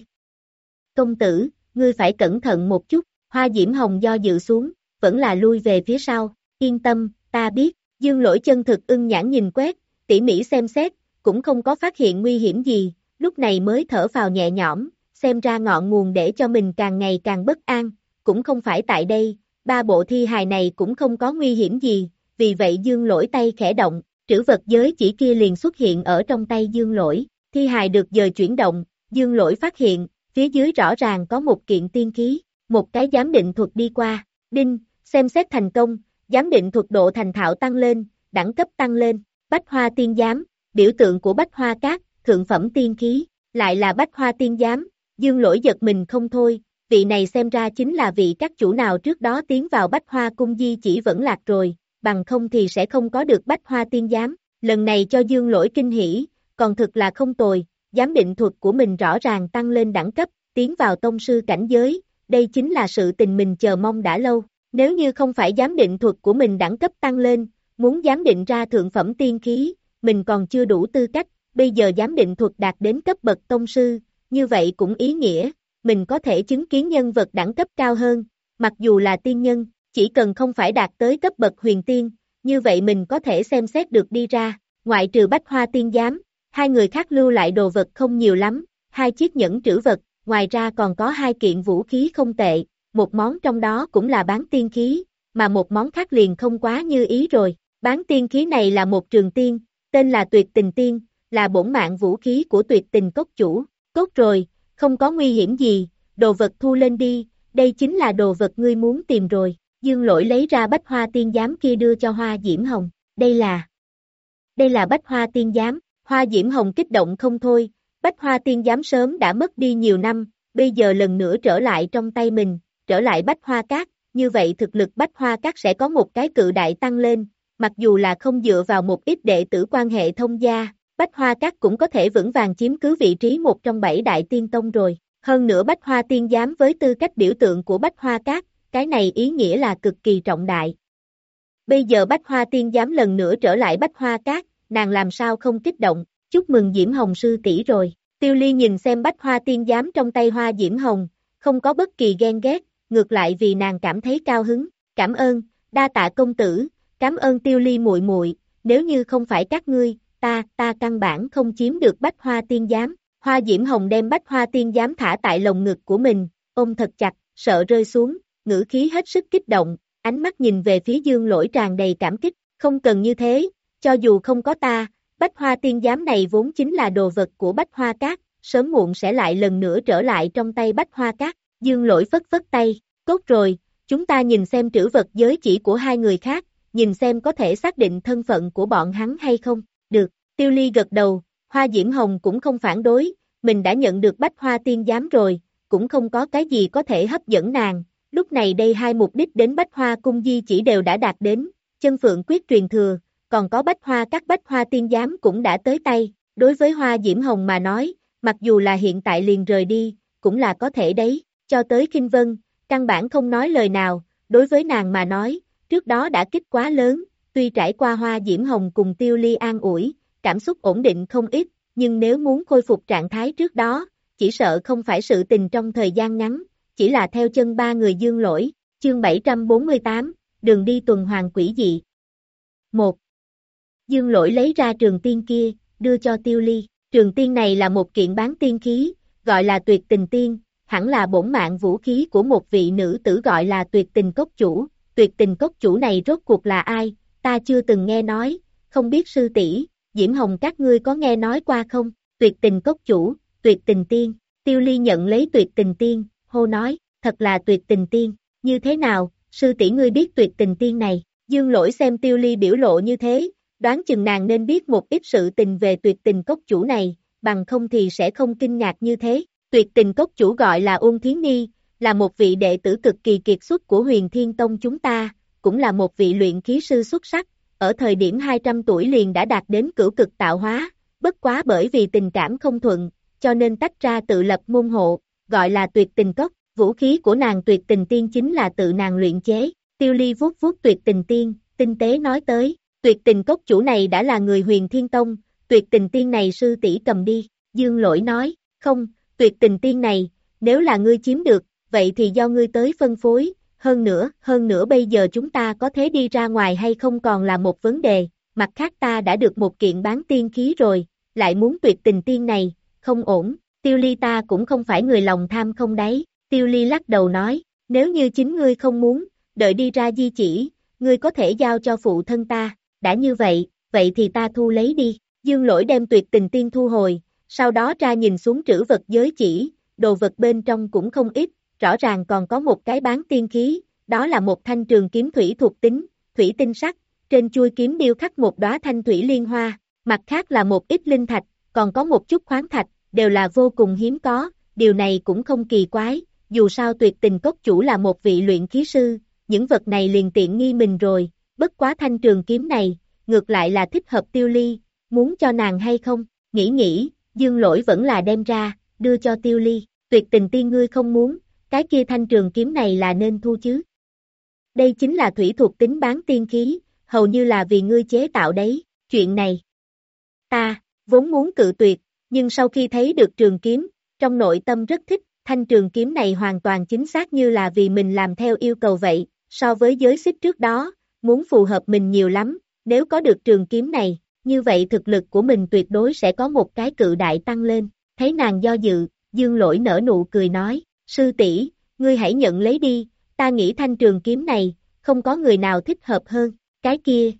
Công tử, ngươi phải cẩn thận một chút, Hoa Diễm Hồng do dự xuống, vẫn là lui về phía sau, yên tâm, ta biết, dương lỗi chân thực ưng nhãn nhìn quét, tỉ mỉ xem xét, cũng không có phát hiện nguy hiểm gì, lúc này mới thở vào nhẹ nhõm, xem ra ngọn nguồn để cho mình càng ngày càng bất an, cũng không phải tại đây, ba bộ thi hài này cũng không có nguy hiểm gì, vì vậy dương lỗi tay khẽ động, trữ vật giới chỉ kia liền xuất hiện ở trong tay dương lỗi, thi hài được dời chuyển động, dương lỗi phát hiện, phía dưới rõ ràng có một kiện tiên khí, một cái giám định thuật đi qua, đinh, xem xét thành công, giám định thuật độ thành thạo tăng lên, đẳng cấp tăng lên, bách hoa tiên giám, biểu tượng của bách hoa cát, thượng phẩm tiên khí, lại là bách hoa tiên giám, dương lỗi giật mình không thôi, vị này xem ra chính là vị các chủ nào trước đó tiến vào bách hoa cung di chỉ vẫn lạc rồi, bằng không thì sẽ không có được bách hoa tiên giám. Lần này cho dương lỗi kinh hỉ, còn thực là không tồi, giám định thuật của mình rõ ràng tăng lên đẳng cấp, tiến vào tông sư cảnh giới, đây chính là sự tình mình chờ mong đã lâu. Nếu như không phải giám định thuật của mình đẳng cấp tăng lên, muốn giám định ra thượng phẩm tiên khí, mình còn chưa đủ tư cách, bây giờ giám định thuật đạt đến cấp bậc tông sư, như vậy cũng ý nghĩa, mình có thể chứng kiến nhân vật đẳng cấp cao hơn, mặc dù là tiên nhân, chỉ cần không phải đạt tới cấp bậc huyền tiên, như vậy mình có thể xem xét được đi ra, ngoại trừ bách hoa tiên giám, hai người khác lưu lại đồ vật không nhiều lắm, hai chiếc nhẫn trữ vật, ngoài ra còn có hai kiện vũ khí không tệ, một món trong đó cũng là bán tiên khí, mà một món khác liền không quá như ý rồi, bán tiên khí này là một trường tiên, tên là tuyệt tình tiên, là bổn mạng vũ khí của tuyệt tình cốc chủ, cốt rồi, không có nguy hiểm gì, đồ vật thu lên đi, đây chính là đồ vật ngươi muốn tìm rồi, dương lỗi lấy ra bách hoa tiên giám kia đưa cho hoa diễm hồng, đây là, đây là bách hoa tiên giám, hoa diễm hồng kích động không thôi, bách hoa tiên giám sớm đã mất đi nhiều năm, bây giờ lần nữa trở lại trong tay mình, trở lại bách hoa cát, như vậy thực lực bách hoa cát sẽ có một cái cự đại tăng lên, mặc dù là không dựa vào một ít đệ tử quan hệ thông gia, Bách Hoa cát cũng có thể vững vàng chiếm cứ vị trí một trong bảy đại tiên tông rồi. Hơn nữa Bách Hoa Tiên Giám với tư cách biểu tượng của Bách Hoa cát cái này ý nghĩa là cực kỳ trọng đại. Bây giờ Bách Hoa Tiên Giám lần nữa trở lại Bách Hoa cát nàng làm sao không kích động, chúc mừng Diễm Hồng sư tỷ rồi. Tiêu Ly nhìn xem Bách Hoa Tiên Giám trong tay Hoa Diễm Hồng, không có bất kỳ ghen ghét, ngược lại vì nàng cảm thấy cao hứng. Cảm ơn, đa tạ công tử, cảm ơn Tiêu Ly muội muội, nếu như không phải các ngươi, ta, ta căn bản không chiếm được bách hoa tiên giám. Hoa Diễm Hồng đem bách hoa tiên giám thả tại lồng ngực của mình, ôm thật chặt, sợ rơi xuống, ngữ khí hết sức kích động, ánh mắt nhìn về phía dương lỗi tràn đầy cảm kích, không cần như thế, cho dù không có ta, bách hoa tiên giám này vốn chính là đồ vật của bách hoa cát, sớm muộn sẽ lại lần nữa trở lại trong tay bách hoa cát, dương lỗi phất phất tay, tốt rồi, chúng ta nhìn xem trữ vật giới chỉ của hai người khác, nhìn xem có thể xác định thân phận của bọn hắn hay không. Được, tiêu ly gật đầu, hoa diễm hồng cũng không phản đối, mình đã nhận được bách hoa tiên giám rồi, cũng không có cái gì có thể hấp dẫn nàng, lúc này đây hai mục đích đến bách hoa cung di chỉ đều đã đạt đến, chân phượng quyết truyền thừa, còn có bách hoa các bách hoa tiên giám cũng đã tới tay, đối với hoa diễm hồng mà nói, mặc dù là hiện tại liền rời đi, cũng là có thể đấy, cho tới kinh vân, căn bản không nói lời nào, đối với nàng mà nói, trước đó đã kích quá lớn, Tuy trải qua hoa diễm hồng cùng tiêu ly an ủi, cảm xúc ổn định không ít, nhưng nếu muốn khôi phục trạng thái trước đó, chỉ sợ không phải sự tình trong thời gian ngắn, chỉ là theo chân ba người dương lỗi, chương 748, đường đi tuần hoàng quỷ dị. 1. Dương lỗi lấy ra trường tiên kia, đưa cho tiêu ly, trường tiên này là một kiện bán tiên khí, gọi là tuyệt tình tiên, hẳn là bổn mạng vũ khí của một vị nữ tử gọi là tuyệt tình cốc chủ, tuyệt tình cốc chủ này rốt cuộc là ai, ta chưa từng nghe nói, không biết sư tỷ, Diễm Hồng các ngươi có nghe nói qua không, tuyệt tình cốc chủ, tuyệt tình tiên, tiêu ly nhận lấy tuyệt tình tiên, hô nói, thật là tuyệt tình tiên, như thế nào, sư tỷ ngươi biết tuyệt tình tiên này, dương lỗi xem tiêu ly biểu lộ như thế, đoán chừng nàng nên biết một ít sự tình về tuyệt tình cốc chủ này, bằng không thì sẽ không kinh ngạc như thế, tuyệt tình cốc chủ gọi là Uông Thiến Ni, là một vị đệ tử cực kỳ kiệt xuất của huyền thiên tông chúng ta, cũng là một vị luyện khí sư xuất sắc, ở thời điểm 200 tuổi liền đã đạt đến cửu cực tạo hóa, bất quá bởi vì tình cảm không thuận, cho nên tách ra tự lập môn hộ, gọi là tuyệt tình cốc, vũ khí của nàng tuyệt tình tiên chính là tự nàng luyện chế, tiêu ly vuốt vuốt tuyệt tình tiên, tinh tế nói tới, tuyệt tình cốc chủ này đã là người huyền thiên tông, tuyệt tình tiên này sư tỷ cầm đi, dương lỗi nói, không, tuyệt tình tiên này, nếu là ngươi chiếm được, vậy thì do ngươi tới phân phối, hơn nữa, hơn nữa bây giờ chúng ta có thế đi ra ngoài hay không còn là một vấn đề, mặt khác ta đã được một kiện bán tiên khí rồi, lại muốn tuyệt tình tiên này, không ổn, tiêu ly ta cũng không phải người lòng tham không đấy, tiêu ly lắc đầu nói, nếu như chính ngươi không muốn, đợi đi ra di chỉ, ngươi có thể giao cho phụ thân ta, đã như vậy, vậy thì ta thu lấy đi, dương lỗi đem tuyệt tình tiên thu hồi, sau đó ra nhìn xuống trữ vật giới chỉ, đồ vật bên trong cũng không ít, rõ ràng còn có một cái bán tiên khí, đó là một thanh trường kiếm thủy thuộc tính, thủy tinh sắc, trên chui kiếm điêu khắc một đóa thanh thủy liên hoa, mặt khác là một ít linh thạch, còn có một chút khoáng thạch, đều là vô cùng hiếm có, điều này cũng không kỳ quái, dù sao tuyệt tình cốc chủ là một vị luyện khí sư, những vật này liền tiện nghi mình rồi, bất quá thanh trường kiếm này, ngược lại là thích hợp tiêu ly, muốn cho nàng hay không, nghĩ nghĩ, dương lỗi vẫn là đem ra, đưa cho tiêu ly, tuyệt tình tiên ngươi không muốn, cái kia thanh trường kiếm này là nên thu chứ. Đây chính là thủy thuộc tính bán tiên khí, hầu như là vì ngươi chế tạo đấy, chuyện này. Ta, vốn muốn cự tuyệt, nhưng sau khi thấy được trường kiếm, trong nội tâm rất thích, thanh trường kiếm này hoàn toàn chính xác như là vì mình làm theo yêu cầu vậy, so với giới xích trước đó, muốn phù hợp mình nhiều lắm, nếu có được trường kiếm này, như vậy thực lực của mình tuyệt đối sẽ có một cái cự đại tăng lên, thấy nàng do dự, dương lỗi nở nụ cười nói, sư tỷ ngươi hãy nhận lấy đi, ta nghĩ thanh trường kiếm này, không có người nào thích hợp hơn, cái kia.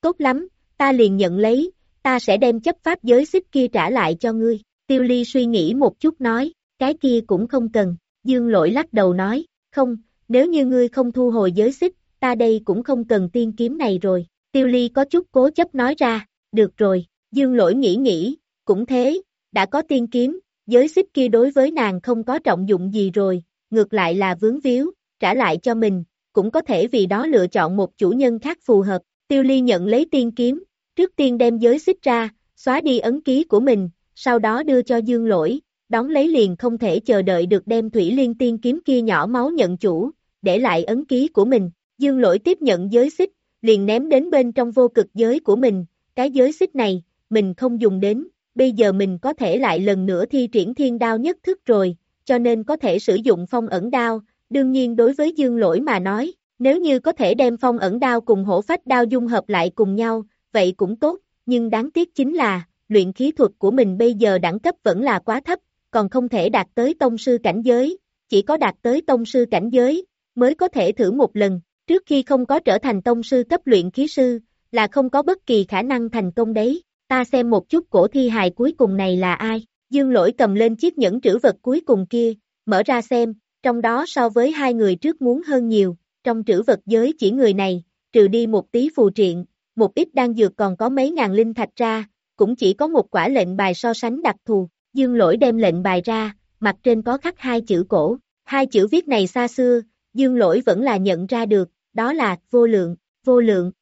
Tốt lắm, ta liền nhận lấy, ta sẽ đem chấp pháp giới xích kia trả lại cho ngươi, tiêu ly suy nghĩ một chút nói, cái kia cũng không cần, dương lỗi lắc đầu nói, không, nếu như ngươi không thu hồi giới xích, ta đây cũng không cần tiên kiếm này rồi, tiêu ly có chút cố chấp nói ra, được rồi, dương lỗi nghĩ nghĩ, cũng thế, đã có tiên kiếm, giới xích kia đối với nàng không có trọng dụng gì rồi, ngược lại là vướng víu, trả lại cho mình, cũng có thể vì đó lựa chọn một chủ nhân khác phù hợp, tiêu ly nhận lấy tiên kiếm, trước tiên đem giới xích ra, xóa đi ấn ký của mình, sau đó đưa cho dương lỗi, đón lấy liền không thể chờ đợi được đem thủy liên tiên kiếm kia nhỏ máu nhận chủ, để lại ấn ký của mình, dương lỗi tiếp nhận giới xích, liền ném đến bên trong vô cực giới của mình, cái giới xích này, mình không dùng đến, bây giờ mình có thể lại lần nữa thi triển thiên đao nhất thức rồi, cho nên có thể sử dụng phong ẩn đao, đương nhiên đối với dương lỗi mà nói, nếu như có thể đem phong ẩn đao cùng hổ phách đao dung hợp lại cùng nhau, vậy cũng tốt, nhưng đáng tiếc chính là, luyện khí thuật của mình bây giờ đẳng cấp vẫn là quá thấp, còn không thể đạt tới tông sư cảnh giới, chỉ có đạt tới tông sư cảnh giới, mới có thể thử một lần, trước khi không có trở thành tông sư cấp luyện khí sư, là không có bất kỳ khả năng thành công đấy, ta xem một chút cổ thi hài cuối cùng này là ai, dương lỗi cầm lên chiếc nhẫn trữ vật cuối cùng kia, mở ra xem, trong đó so với hai người trước muốn hơn nhiều, trong trữ vật giới chỉ người này, trừ đi một tí phù triện, một ít đang dược còn có mấy ngàn linh thạch ra, cũng chỉ có một quả lệnh bài so sánh đặc thù, dương lỗi đem lệnh bài ra, mặt trên có khắc hai chữ cổ, hai chữ viết này xa xưa, dương lỗi vẫn là nhận ra được, đó là vô lượng, vô lượng.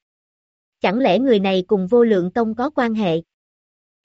Chẳng lẽ người này cùng vô lượng tông có quan hệ?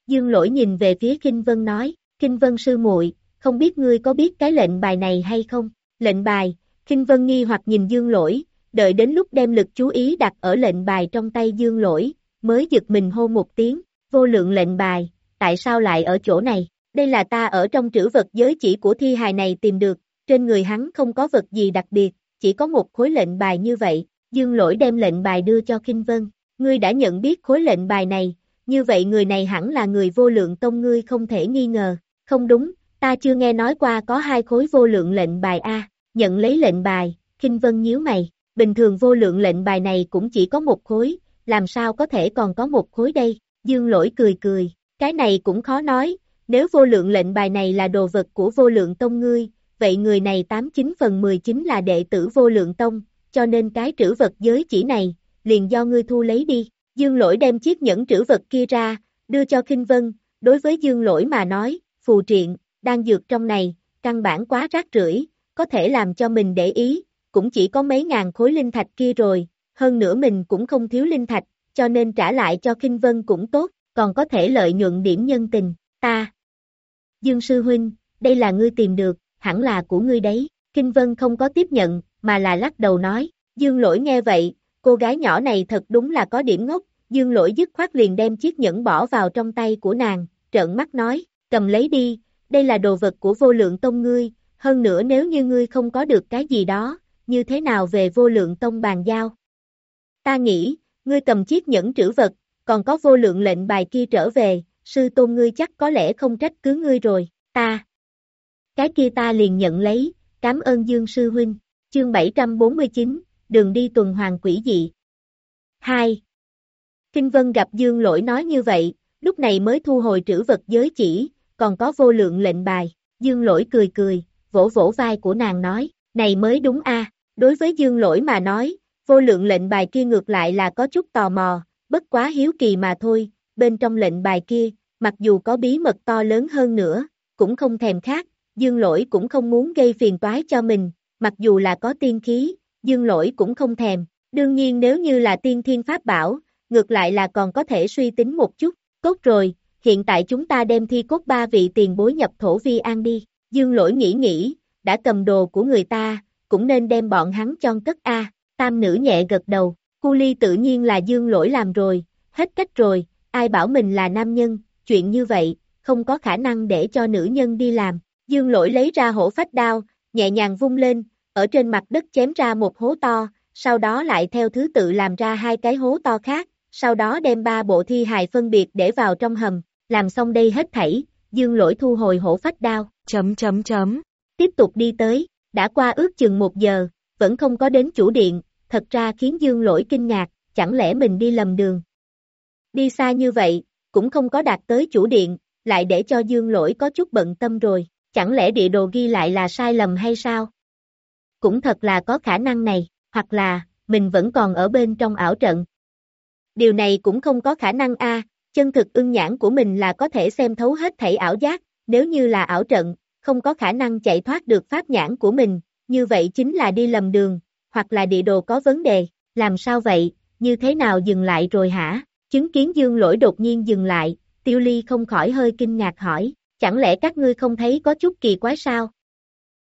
Dương lỗi nhìn về phía Kinh Vân nói, Kinh Vân sư muội không biết ngươi có biết cái lệnh bài này hay không? Lệnh bài, Kinh Vân nghi hoặc nhìn Dương lỗi, đợi đến lúc đem lực chú ý đặt ở lệnh bài trong tay Dương lỗi, mới giật mình hô một tiếng, vô lượng lệnh bài, tại sao lại ở chỗ này? Đây là ta ở trong trữ vật giới chỉ của thi hài này tìm được, trên người hắn không có vật gì đặc biệt, chỉ có một khối lệnh bài như vậy, Dương lỗi đem lệnh bài đưa cho Kinh Vân, ngươi đã nhận biết khối lệnh bài này, như vậy người này hẳn là người vô lượng tông ngươi không thể nghi ngờ, không đúng, ta chưa nghe nói qua có hai khối vô lượng lệnh bài A, nhận lấy lệnh bài, Kinh Vân nhíu mày, bình thường vô lượng lệnh bài này cũng chỉ có một khối, làm sao có thể còn có một khối đây, Dương lỗi cười cười, cái này cũng khó nói, nếu vô lượng lệnh bài này là đồ vật của vô lượng tông ngươi, vậy người này 89 phần 19 là đệ tử vô lượng tông, cho nên cái trữ vật giới chỉ này, liền do ngươi thu lấy đi. Dương lỗi đem chiếc nhẫn trữ vật kia ra, đưa cho Kinh Vân, đối với dương lỗi mà nói, phù triện, đang dược trong này, căn bản quá rác rưởi, có thể làm cho mình để ý, cũng chỉ có mấy ngàn khối linh thạch kia rồi, hơn nữa mình cũng không thiếu linh thạch, cho nên trả lại cho Kinh Vân cũng tốt, còn có thể lợi nhuận điểm nhân tình, ta. Dương Sư Huynh, đây là ngươi tìm được, hẳn là của ngươi đấy, Kinh Vân không có tiếp nhận, mà là lắc đầu nói, Dương Lỗi nghe vậy, cô gái nhỏ này thật đúng là có điểm ngốc, Dương Lỗi dứt khoát liền đem chiếc nhẫn bỏ vào trong tay của nàng, trợn mắt nói, cầm lấy đi, đây là đồ vật của vô lượng tông ngươi, hơn nữa nếu như ngươi không có được cái gì đó, như thế nào về vô lượng tông bàn giao. Ta nghĩ, ngươi cầm chiếc nhẫn trữ vật, còn có vô lượng lệnh bài kia trở về, sư tôn ngươi chắc có lẽ không trách cứ ngươi rồi, ta. Cái kia ta liền nhận lấy, cảm ơn Dương Sư Huynh, chương 749, đường đi tuần hoàng quỷ dị. 2. Kinh Vân gặp Dương Lỗi nói như vậy, lúc này mới thu hồi trữ vật giới chỉ, còn có vô lượng lệnh bài, Dương Lỗi cười cười, vỗ vỗ vai của nàng nói, này mới đúng a. Đối với Dương Lỗi mà nói, vô lượng lệnh bài kia ngược lại là có chút tò mò, bất quá hiếu kỳ mà thôi, bên trong lệnh bài kia, mặc dù có bí mật to lớn hơn nữa, cũng không thèm khác, Dương Lỗi cũng không muốn gây phiền toái cho mình, mặc dù là có tiên khí, Dương Lỗi cũng không thèm, Đương nhiên nếu như là tiên thiên pháp bảo, ngược lại là còn có thể suy tính một chút, tốt rồi, hiện tại chúng ta đem thi cốt ba vị tiền bối nhập thổ vi an đi, dương lỗi nghĩ nghĩ, đã cầm đồ của người ta, cũng nên đem bọn hắn cho cất A, tam nữ nhẹ gật đầu, cu ly tự nhiên là dương lỗi làm rồi, hết cách rồi, ai bảo mình là nam nhân, chuyện như vậy, không có khả năng để cho nữ nhân đi làm, dương lỗi lấy ra hổ phách đao, nhẹ nhàng vung lên, ở trên mặt đất chém ra một hố to, sau đó lại theo thứ tự làm ra hai cái hố to khác, sau đó đem ba bộ thi hài phân biệt để vào trong hầm, làm xong đây hết thảy, dương lỗi thu hồi hổ phách đao,
chấm chấm chấm,
tiếp tục đi tới, đã qua ước chừng một giờ, vẫn không có đến chủ điện, thật ra khiến dương lỗi kinh ngạc, chẳng lẽ mình đi lầm đường. Đi xa như vậy, cũng không có đạt tới chủ điện, lại để cho dương lỗi có chút bận tâm rồi, chẳng lẽ địa đồ ghi lại là sai lầm hay sao? Cũng thật là có khả năng này, hoặc là, mình vẫn còn ở bên trong ảo trận. Điều này cũng không có khả năng a chân thực ưng nhãn của mình là có thể xem thấu hết thảy ảo giác, nếu như là ảo trận, không có khả năng chạy thoát được pháp nhãn của mình, như vậy chính là đi lầm đường, hoặc là địa đồ có vấn đề, làm sao vậy, như thế nào dừng lại rồi hả? Chứng kiến dương lỗi đột nhiên dừng lại, tiêu ly không khỏi hơi kinh ngạc hỏi, chẳng lẽ các ngươi không thấy có chút kỳ quái sao?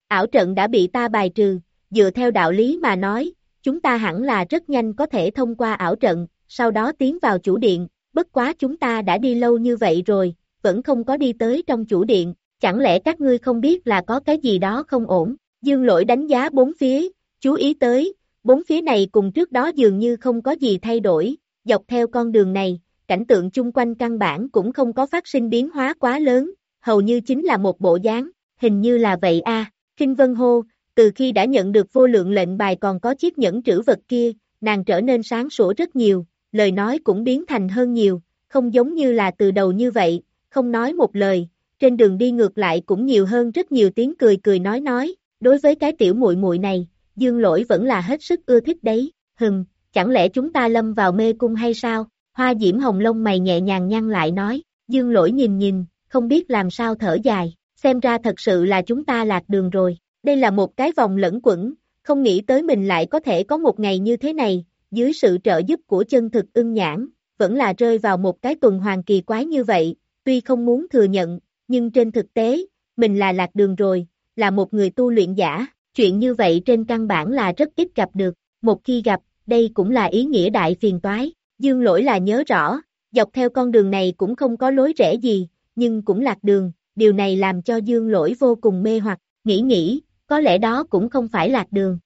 Ảo trận đã bị ta bài trừ, dựa theo đạo lý mà nói, chúng ta hẳn là rất nhanh có thể thông qua ảo trận, sau đó tiến vào chủ điện, bất quá chúng ta đã đi lâu như vậy rồi, vẫn không có đi tới trong chủ điện, chẳng lẽ các ngươi không biết là có cái gì đó không ổn, dương lỗi đánh giá bốn phía, chú ý tới, bốn phía này cùng trước đó dường như không có gì thay đổi, dọc theo con đường này, cảnh tượng chung quanh căn bản cũng không có phát sinh biến hóa quá lớn, hầu như chính là một bộ dáng, hình như là vậy a. À. Kinh Vân hô, từ khi đã nhận được vô lượng lệnh bài còn có chiếc nhẫn trữ vật kia, nàng trở nên sáng sủa rất nhiều, lời nói cũng biến thành hơn nhiều, không giống như là từ đầu như vậy, không nói một lời, trên đường đi ngược lại cũng nhiều hơn rất nhiều tiếng cười cười nói nói, đối với cái tiểu muội muội này, Dương Lỗi vẫn là hết sức ưa thích đấy, hừng, chẳng lẽ chúng ta lâm vào mê cung hay sao? Hoa diễm hồng lông mày nhẹ nhàng nhăn lại nói, Dương Lỗi nhìn nhìn, không biết làm sao thở dài, xem ra thật sự là chúng ta lạc đường rồi, đây là một cái vòng lẫn quẩn, không nghĩ tới mình lại có thể có một ngày như thế này, dưới sự trợ giúp của chân thực ưng nhãn, vẫn là rơi vào một cái tuần hoàn kỳ quái như vậy, tuy không muốn thừa nhận, nhưng trên thực tế, mình là lạc đường rồi, là một người tu luyện giả, chuyện như vậy trên căn bản là rất ít gặp được, một khi gặp, đây cũng là ý nghĩa đại phiền toái, dương lỗi là nhớ rõ, dọc theo con đường này cũng không có lối rẽ gì, nhưng cũng lạc đường, điều này làm cho dương lỗi vô cùng mê hoặc, nghĩ nghĩ, có lẽ đó cũng không phải lạc đường.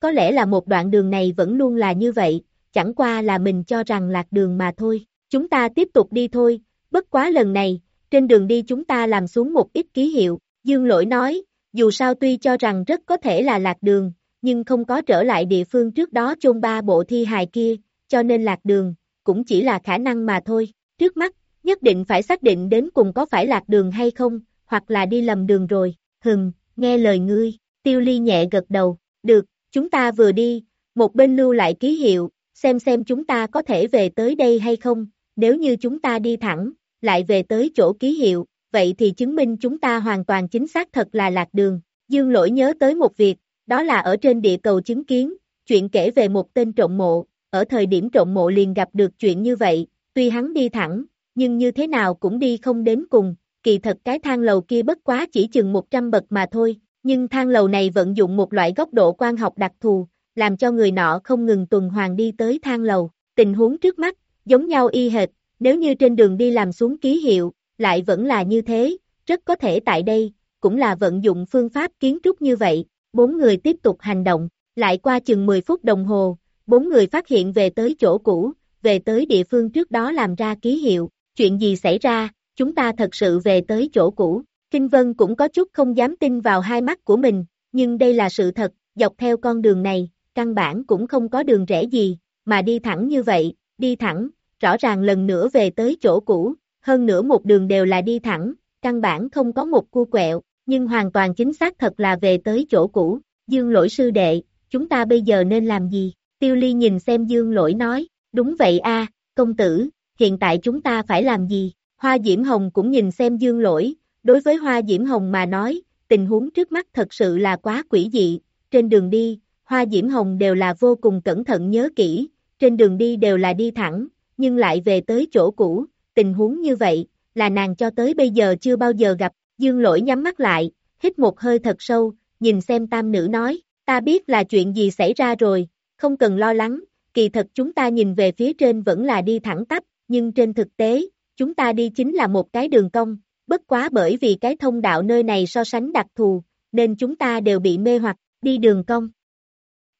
Có lẽ là một đoạn đường này vẫn luôn là như vậy, chẳng qua là mình cho rằng lạc đường mà thôi, chúng ta tiếp tục đi thôi, bất quá lần này, trên đường đi chúng ta làm xuống một ít ký hiệu, dương lỗi nói, dù sao tuy cho rằng rất có thể là lạc đường, nhưng không có trở lại địa phương trước đó chôn ba bộ thi hài kia, cho nên lạc đường, cũng chỉ là khả năng mà thôi, trước mắt, nhất định phải xác định đến cùng có phải lạc đường hay không, hoặc là đi lầm đường rồi, hừng, nghe lời ngươi, tiêu ly nhẹ gật đầu, được, chúng ta vừa đi, một bên lưu lại ký hiệu, xem xem chúng ta có thể về tới đây hay không, nếu như chúng ta đi thẳng, lại về tới chỗ ký hiệu, vậy thì chứng minh chúng ta hoàn toàn chính xác thật là lạc đường. Dương lỗi nhớ tới một việc, đó là ở trên địa cầu chứng kiến, chuyện kể về một tên trộm mộ, ở thời điểm trộm mộ liền gặp được chuyện như vậy, tuy hắn đi thẳng, nhưng như thế nào cũng đi không đến cùng, kỳ thật cái thang lầu kia bất quá chỉ chừng 100 bậc mà thôi, nhưng thang lầu này vận dụng một loại góc độ quan học đặc thù, làm cho người nọ không ngừng tuần hoàn đi tới thang lầu, tình huống trước mắt, giống nhau y hệt, nếu như trên đường đi làm xuống ký hiệu, lại vẫn là như thế, rất có thể tại đây, cũng là vận dụng phương pháp kiến trúc như vậy, bốn người tiếp tục hành động, lại qua chừng 10 phút đồng hồ, bốn người phát hiện về tới chỗ cũ, về tới địa phương trước đó làm ra ký hiệu, chuyện gì xảy ra, chúng ta thật sự về tới chỗ cũ, Kinh Vân cũng có chút không dám tin vào hai mắt của mình, nhưng đây là sự thật, dọc theo con đường này, căn bản cũng không có đường rẽ gì, mà đi thẳng như vậy, đi thẳng, rõ ràng lần nữa về tới chỗ cũ, hơn nữa một đường đều là đi thẳng, căn bản không có một cua quẹo, nhưng hoàn toàn chính xác thật là về tới chỗ cũ, dương lỗi sư đệ, chúng ta bây giờ nên làm gì? Tiêu ly nhìn xem dương lỗi nói, đúng vậy a công tử, hiện tại chúng ta phải làm gì? Hoa Diễm Hồng cũng nhìn xem dương lỗi, đối với Hoa Diễm Hồng mà nói, tình huống trước mắt thật sự là quá quỷ dị, trên đường đi, Hoa Diễm Hồng đều là vô cùng cẩn thận nhớ kỹ, trên đường đi đều là đi thẳng, nhưng lại về tới chỗ cũ, tình huống như vậy, là nàng cho tới bây giờ chưa bao giờ gặp, dương lỗi nhắm mắt lại, hít một hơi thật sâu, nhìn xem tam nữ nói, ta biết là chuyện gì xảy ra rồi, không cần lo lắng, kỳ thật chúng ta nhìn về phía trên vẫn là đi thẳng tắp, nhưng trên thực tế, chúng ta đi chính là một cái đường cong, bất quá bởi vì cái thông đạo nơi này so sánh đặc thù, nên chúng ta đều bị mê hoặc, đi đường cong.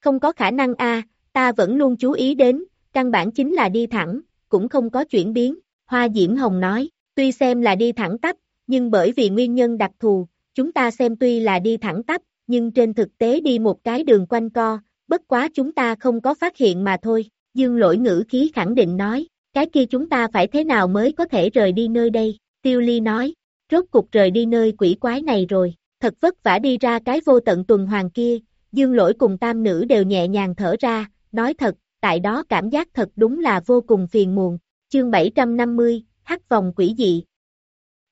Không có khả năng a, ta vẫn luôn chú ý đến, căn bản chính là đi thẳng, cũng không có chuyển biến, Hoa Diễm Hồng nói, tuy xem là đi thẳng tắp, nhưng bởi vì nguyên nhân đặc thù, chúng ta xem tuy là đi thẳng tắp, nhưng trên thực tế đi một cái đường quanh co, bất quá chúng ta không có phát hiện mà thôi, dương lỗi ngữ khí khẳng định nói, cái kia chúng ta phải thế nào mới có thể rời đi nơi đây, tiêu ly nói, rốt cục rời đi nơi quỷ quái này rồi, thật vất vả đi ra cái vô tận tuần hoàng kia, dương lỗi cùng tam nữ đều nhẹ nhàng thở ra, nói thật, tại đó cảm giác thật đúng là vô cùng phiền muộn, chương 750, hắc vòng quỷ dị.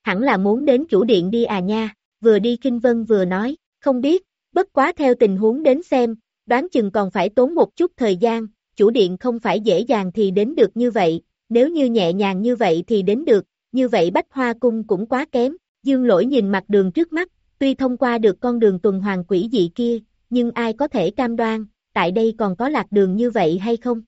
Hẳn là muốn đến chủ điện đi à nha, vừa đi kinh vân vừa nói, không biết, bất quá theo tình huống đến xem, đoán chừng còn phải tốn một chút thời gian, chủ điện không phải dễ dàng thì đến được như vậy, nếu như nhẹ nhàng như vậy thì đến được, như vậy bách hoa cung cũng quá kém, dương lỗi nhìn mặt đường trước mắt, tuy thông qua được con đường tuần hoàng quỷ dị kia, nhưng ai có thể cam đoan, tại đây còn có lạc đường như vậy hay không?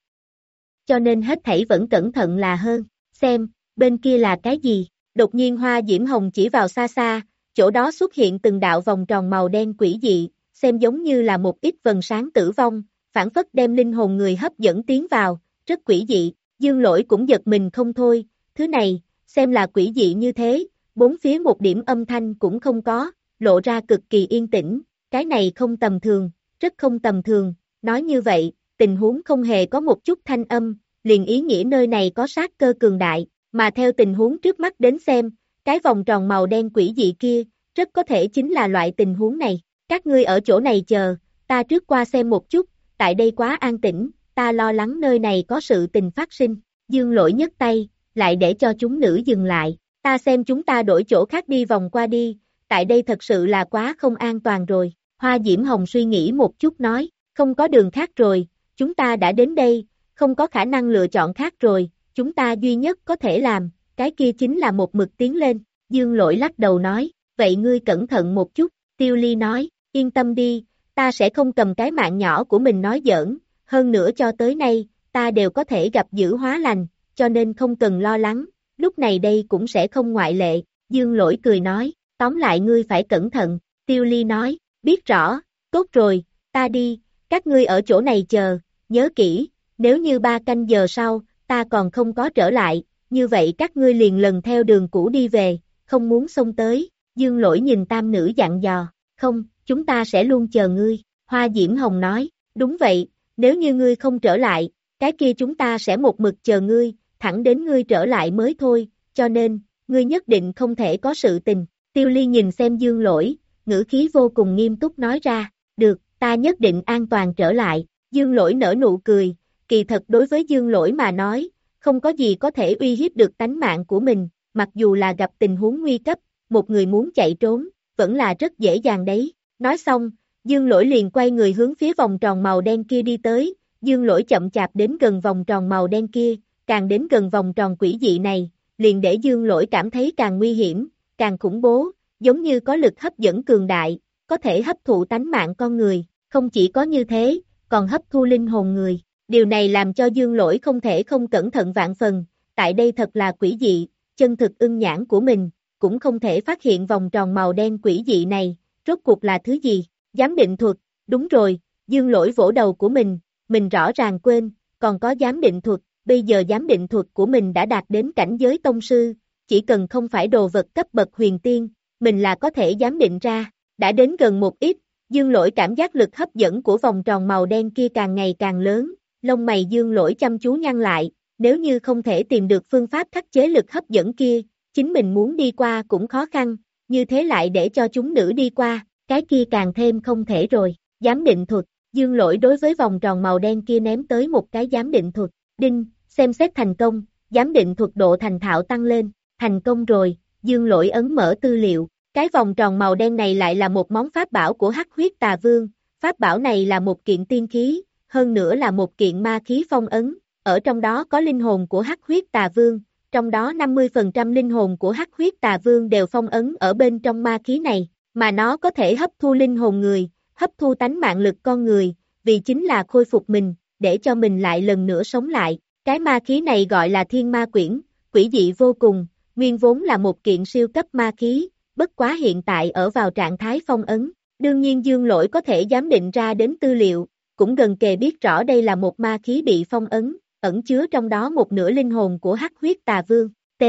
Cho nên hết thảy vẫn cẩn thận là hơn, xem, bên kia là cái gì? Đột nhiên hoa diễm hồng chỉ vào xa xa, chỗ đó xuất hiện từng đạo vòng tròn màu đen quỷ dị, xem giống như là một ít vần sáng tử vong, phản phất đem linh hồn người hấp dẫn tiến vào, rất quỷ dị, dương lỗi cũng giật mình không thôi, thứ này, xem là quỷ dị như thế, bốn phía một điểm âm thanh cũng không có, lộ ra cực kỳ yên tĩnh, cái này không tầm thường, rất không tầm thường, nói như vậy, tình huống không hề có một chút thanh âm, liền ý nghĩa nơi này có sát cơ cường đại, mà theo tình huống trước mắt đến xem, cái vòng tròn màu đen quỷ dị kia, rất có thể chính là loại tình huống này. Các ngươi ở chỗ này chờ, ta trước qua xem một chút, tại đây quá an tĩnh, ta lo lắng nơi này có sự tình phát sinh. Dương lỗi nhấc tay, lại để cho chúng nữ dừng lại, ta xem chúng ta đổi chỗ khác đi vòng qua đi, tại đây thật sự là quá không an toàn rồi. Hoa Diễm Hồng suy nghĩ một chút nói, không có đường khác rồi, chúng ta đã đến đây, không có khả năng lựa chọn khác rồi, chúng ta duy nhất có thể làm, cái kia chính là một mực tiến lên. Dương lỗi lắc đầu nói, vậy ngươi cẩn thận một chút, tiêu ly nói, yên tâm đi, ta sẽ không cầm cái mạng nhỏ của mình nói giỡn, hơn nữa cho tới nay, ta đều có thể gặp giữ hóa lành, cho nên không cần lo lắng, lúc này đây cũng sẽ không ngoại lệ, dương lỗi cười nói, tóm lại ngươi phải cẩn thận, tiêu ly nói, biết rõ, tốt rồi, ta đi, các ngươi ở chỗ này chờ, nhớ kỹ, nếu như ba canh giờ sau, ta còn không có trở lại, như vậy các ngươi liền lần theo đường cũ đi về, không muốn xông tới, dương lỗi nhìn tam nữ dặn dò, không, chúng ta sẽ luôn chờ ngươi, Hoa Diễm Hồng nói, đúng vậy, nếu như ngươi không trở lại, cái kia chúng ta sẽ một mực chờ ngươi, thẳng đến ngươi trở lại mới thôi, cho nên, ngươi nhất định không thể có sự tình, tiêu ly nhìn xem dương lỗi, ngữ khí vô cùng nghiêm túc nói ra, được, ta nhất định an toàn trở lại, dương lỗi nở nụ cười, kỳ thật đối với dương lỗi mà nói, không có gì có thể uy hiếp được tánh mạng của mình, mặc dù là gặp tình huống nguy cấp, một người muốn chạy trốn, vẫn là rất dễ dàng đấy. Nói xong, dương lỗi liền quay người hướng phía vòng tròn màu đen kia đi tới, dương lỗi chậm chạp đến gần vòng tròn màu đen kia, càng đến gần vòng tròn quỷ dị này, liền để dương lỗi cảm thấy càng nguy hiểm, càng khủng bố, giống như có lực hấp dẫn cường đại, có thể hấp thụ tánh mạng con người, không chỉ có như thế, còn hấp thu linh hồn người. Điều này làm cho dương lỗi không thể không cẩn thận vạn phần, tại đây thật là quỷ dị, chân thực ưng nhãn của mình, cũng không thể phát hiện vòng tròn màu đen quỷ dị này, rốt cuộc là thứ gì, giám định thuật, đúng rồi, dương lỗi vỗ đầu của mình, mình rõ ràng quên, còn có giám định thuật, bây giờ giám định thuật của mình đã đạt đến cảnh giới tông sư, chỉ cần không phải đồ vật cấp bậc huyền tiên, mình là có thể giám định ra, đã đến gần một ít, dương lỗi cảm giác lực hấp dẫn của vòng tròn màu đen kia càng ngày càng lớn, lông mày dương lỗi chăm chú nhăn lại, nếu như không thể tìm được phương pháp khắc chế lực hấp dẫn kia, chính mình muốn đi qua cũng khó khăn, như thế lại để cho chúng nữ đi qua, cái kia càng thêm không thể rồi, giám định thuật, dương lỗi đối với vòng tròn màu đen kia ném tới một cái giám định thuật, đinh, xem xét thành công, giám định thuật độ thành thạo tăng lên, thành công rồi, dương lỗi ấn mở tư liệu, cái vòng tròn màu đen này lại là một món pháp bảo của hắc huyết tà vương, Pháp bảo này là một kiện tiên khí, hơn nữa là một kiện ma khí phong ấn, ở trong đó có linh hồn của hắc huyết tà vương, trong đó 50% linh hồn của hắc huyết tà vương đều phong ấn ở bên trong ma khí này, mà nó có thể hấp thu linh hồn người, hấp thu tánh mạng lực con người, vì chính là khôi phục mình, để cho mình lại lần nữa sống lại. Cái ma khí này gọi là thiên ma quyển, quỷ dị vô cùng, nguyên vốn là một kiện siêu cấp ma khí, bất quá hiện tại ở vào trạng thái phong ấn. Đương nhiên dương lỗi có thể giám định ra đến tư liệu, cũng gần kề biết rõ đây là một ma khí bị phong ấn, ẩn chứa trong đó một nửa linh hồn của hắc huyết tà vương. T.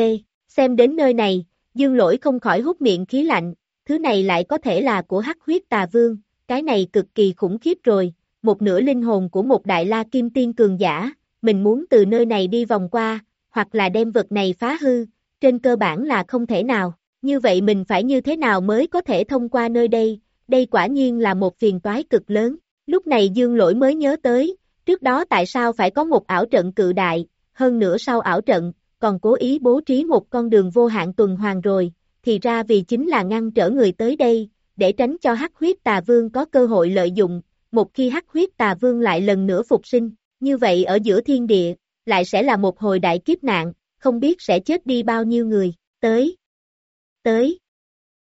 Xem đến nơi này, dương lỗi không khỏi hút miệng khí lạnh, thứ này lại có thể là của hắc huyết tà vương, cái này cực kỳ khủng khiếp rồi, một nửa linh hồn của một đại la kim tiên cường giả, mình muốn từ nơi này đi vòng qua, hoặc là đem vật này phá hư, trên cơ bản là không thể nào, như vậy mình phải như thế nào mới có thể thông qua nơi đây, đây quả nhiên là một phiền toái cực lớn, lúc này dương lỗi mới nhớ tới, trước đó tại sao phải có một ảo trận cự đại, hơn nữa sau ảo trận, còn cố ý bố trí một con đường vô hạn tuần hoàn rồi, thì ra vì chính là ngăn trở người tới đây, để tránh cho hắc huyết tà vương có cơ hội lợi dụng, một khi hắc huyết tà vương lại lần nữa phục sinh, như vậy ở giữa thiên địa, lại sẽ là một hồi đại kiếp nạn, không biết sẽ chết đi bao nhiêu người, tới, tới,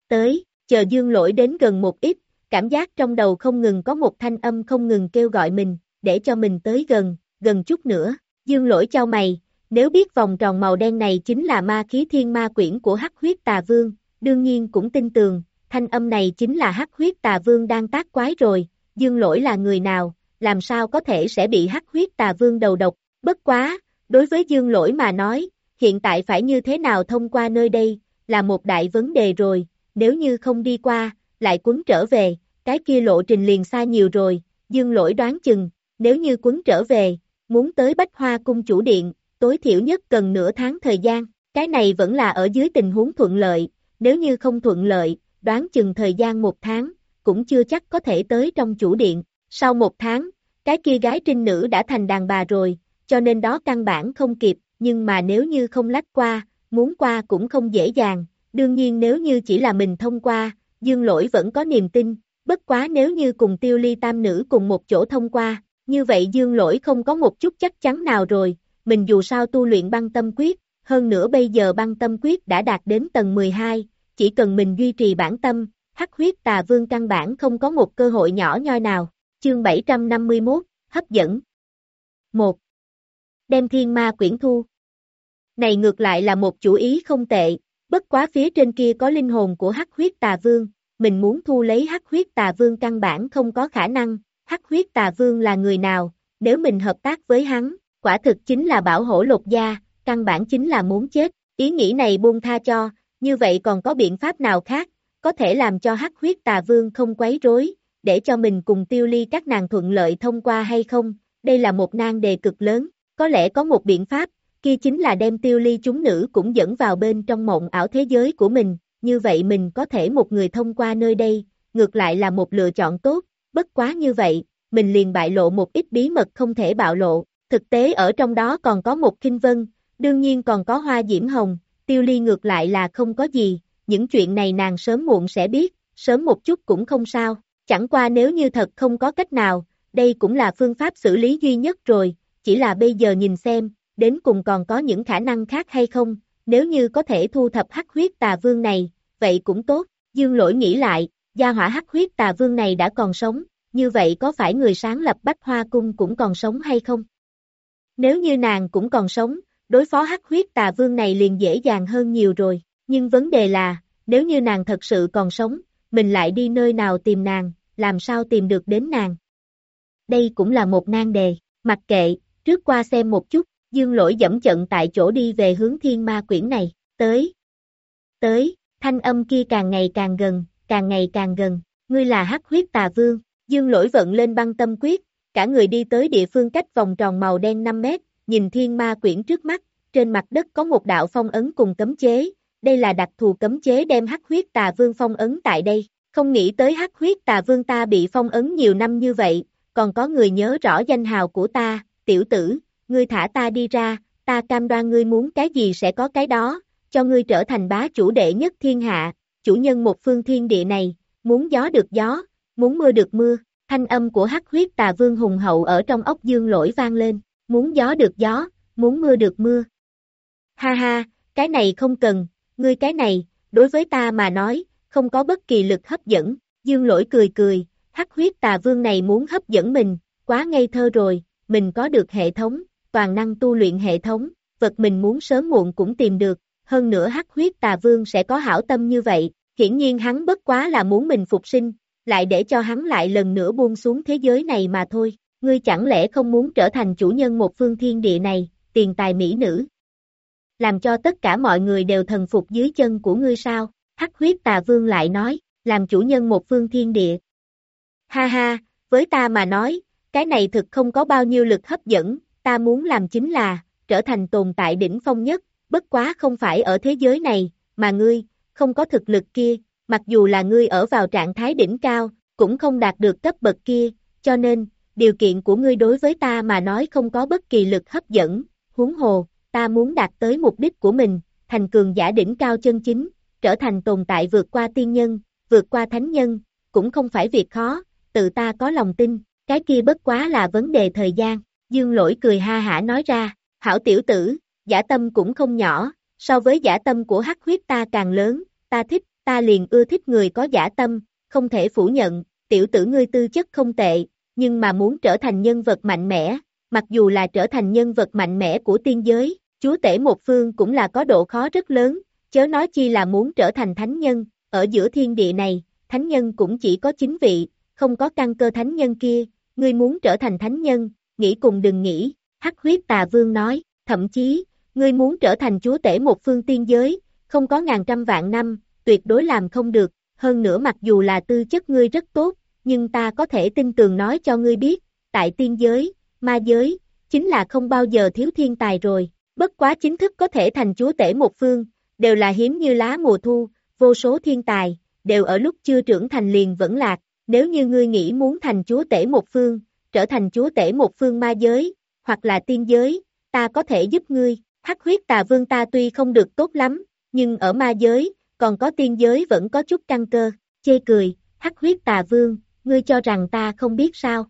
tới, chờ dương lỗi đến gần một ít, cảm giác trong đầu không ngừng có một thanh âm không ngừng kêu gọi mình, để cho mình tới gần, gần chút nữa, dương lỗi cho mày, nếu biết vòng tròn màu đen này chính là ma khí thiên ma quyển của hắc huyết tà vương, đương nhiên cũng tin tường, thanh âm này chính là hắc huyết tà vương đang tác quái rồi, dương lỗi là người nào, làm sao có thể sẽ bị hắc huyết tà vương đầu độc, bất quá, đối với dương lỗi mà nói, hiện tại phải như thế nào thông qua nơi đây, là một đại vấn đề rồi, nếu như không đi qua, lại quấn trở về, cái kia lộ trình liền xa nhiều rồi, dương lỗi đoán chừng, nếu như quấn trở về, muốn tới Bách Hoa Cung chủ điện, tối thiểu nhất cần nửa tháng thời gian, cái này vẫn là ở dưới tình huống thuận lợi, nếu như không thuận lợi, đoán chừng thời gian một tháng, cũng chưa chắc có thể tới trong chủ điện, sau một tháng, cái kia gái trinh nữ đã thành đàn bà rồi, cho nên đó căn bản không kịp, nhưng mà nếu như không lách qua, muốn qua cũng không dễ dàng, đương nhiên nếu như chỉ là mình thông qua, dương lỗi vẫn có niềm tin, bất quá nếu như cùng tiêu ly tam nữ cùng một chỗ thông qua, như vậy dương lỗi không có một chút chắc chắn nào rồi, mình dù sao tu luyện băng tâm quyết, hơn nữa bây giờ băng tâm quyết đã đạt đến tầng 12, chỉ cần mình duy trì bản tâm, hắc huyết tà vương căn bản không có một cơ hội nhỏ nhoi nào. Chương 751, hấp dẫn. 1. Đem thiên ma quyển thu. Này ngược lại là một chủ ý không tệ, bất quá phía trên kia có linh hồn của hắc huyết tà vương, mình muốn thu lấy hắc huyết tà vương căn bản không có khả năng, hắc huyết tà vương là người nào, nếu mình hợp tác với hắn, quả thực chính là bảo hộ lột gia, căn bản chính là muốn chết, ý nghĩ này buông tha cho, như vậy còn có biện pháp nào khác, có thể làm cho hắc huyết tà vương không quấy rối, để cho mình cùng tiêu ly các nàng thuận lợi thông qua hay không, đây là một nan đề cực lớn, có lẽ có một biện pháp, kia chính là đem tiêu ly chúng nữ cũng dẫn vào bên trong mộng ảo thế giới của mình, như vậy mình có thể một người thông qua nơi đây, ngược lại là một lựa chọn tốt, bất quá như vậy, mình liền bại lộ một ít bí mật không thể bạo lộ, thực tế ở trong đó còn có một kinh vân, đương nhiên còn có hoa diễm hồng, tiêu ly ngược lại là không có gì, những chuyện này nàng sớm muộn sẽ biết, sớm một chút cũng không sao, chẳng qua nếu như thật không có cách nào, đây cũng là phương pháp xử lý duy nhất rồi, chỉ là bây giờ nhìn xem, đến cùng còn có những khả năng khác hay không, nếu như có thể thu thập hắc huyết tà vương này, vậy cũng tốt, dương lỗi nghĩ lại, gia hỏa hắc huyết tà vương này đã còn sống, như vậy có phải người sáng lập Bách Hoa Cung cũng còn sống hay không? Nếu như nàng cũng còn sống, đối phó hắc huyết tà vương này liền dễ dàng hơn nhiều rồi, nhưng vấn đề là, nếu như nàng thật sự còn sống, mình lại đi nơi nào tìm nàng, làm sao tìm được đến nàng? Đây cũng là một nan đề, mặc kệ, trước qua xem một chút, dương lỗi dẫm trận tại chỗ đi về hướng thiên ma quyển này, tới, tới, thanh âm kia càng ngày càng gần, càng ngày càng gần, ngươi là hắc huyết tà vương, dương lỗi vận lên băng tâm quyết, cả người đi tới địa phương cách vòng tròn màu đen 5 mét, nhìn thiên ma quyển trước mắt, trên mặt đất có một đạo phong ấn cùng cấm chế, đây là đặc thù cấm chế đem hắc huyết tà vương phong ấn tại đây, không nghĩ tới hắc huyết tà vương ta bị phong ấn nhiều năm như vậy, còn có người nhớ rõ danh hào của ta, tiểu tử, ngươi thả ta đi ra, ta cam đoan ngươi muốn cái gì sẽ có cái đó, cho ngươi trở thành bá chủ đệ nhất thiên hạ, chủ nhân một phương thiên địa này, muốn gió được gió, muốn mưa được mưa, Thanh âm của hắc huyết tà vương hùng hậu ở trong ốc dương lỗi vang lên, muốn gió được gió, muốn mưa được mưa. Ha ha, cái này không cần, ngươi cái này, đối với ta mà nói, không có bất kỳ lực hấp dẫn, dương lỗi cười cười, hắc huyết tà vương này muốn hấp dẫn mình, quá ngây thơ rồi, mình có được hệ thống, toàn năng tu luyện hệ thống, vật mình muốn sớm muộn cũng tìm được, hơn nữa hắc huyết tà vương sẽ có hảo tâm như vậy, hiển nhiên hắn bất quá là muốn mình phục sinh, lại để cho hắn lại lần nữa buông xuống thế giới này mà thôi, ngươi chẳng lẽ không muốn trở thành chủ nhân một phương thiên địa này, tiền tài mỹ nữ. Làm cho tất cả mọi người đều thần phục dưới chân của ngươi sao, hắc huyết tà vương lại nói, làm chủ nhân một phương thiên địa. Ha ha, với ta mà nói, cái này thực không có bao nhiêu lực hấp dẫn, ta muốn làm chính là, trở thành tồn tại đỉnh phong nhất, bất quá không phải ở thế giới này, mà ngươi, không có thực lực kia, mặc dù là ngươi ở vào trạng thái đỉnh cao, cũng không đạt được cấp bậc kia, cho nên, điều kiện của ngươi đối với ta mà nói không có bất kỳ lực hấp dẫn, huống hồ, ta muốn đạt tới mục đích của mình, thành cường giả đỉnh cao chân chính, trở thành tồn tại vượt qua tiên nhân, vượt qua thánh nhân, cũng không phải việc khó, tự ta có lòng tin, cái kia bất quá là vấn đề thời gian, dương lỗi cười ha hả nói ra, hảo tiểu tử, giả tâm cũng không nhỏ, so với giả tâm của hắc huyết ta càng lớn, ta thích, ta liền ưa thích người có giả tâm, không thể phủ nhận, tiểu tử ngươi tư chất không tệ, nhưng mà muốn trở thành nhân vật mạnh mẽ, mặc dù là trở thành nhân vật mạnh mẽ của tiên giới, chúa tể một phương cũng là có độ khó rất lớn, chớ nói chi là muốn trở thành thánh nhân, ở giữa thiên địa này, thánh nhân cũng chỉ có chính vị, không có căn cơ thánh nhân kia, ngươi muốn trở thành thánh nhân, nghĩ cùng đừng nghĩ, hắc huyết tà vương nói, thậm chí, ngươi muốn trở thành chúa tể một phương tiên giới, không có ngàn trăm vạn năm, tuyệt đối làm không được, hơn nữa mặc dù là tư chất ngươi rất tốt, nhưng ta có thể tin tường nói cho ngươi biết, tại tiên giới, ma giới, chính là không bao giờ thiếu thiên tài rồi, bất quá chính thức có thể thành chúa tể một phương, đều là hiếm như lá mùa thu, vô số thiên tài, đều ở lúc chưa trưởng thành liền vẫn lạc, nếu như ngươi nghĩ muốn thành chúa tể một phương, trở thành chúa tể một phương ma giới, hoặc là tiên giới, ta có thể giúp ngươi, hắc huyết tà vương ta tuy không được tốt lắm, nhưng ở ma giới, còn có tiên giới vẫn có chút căng cơ, chê cười, hắc huyết tà vương, ngươi cho rằng ta không biết sao.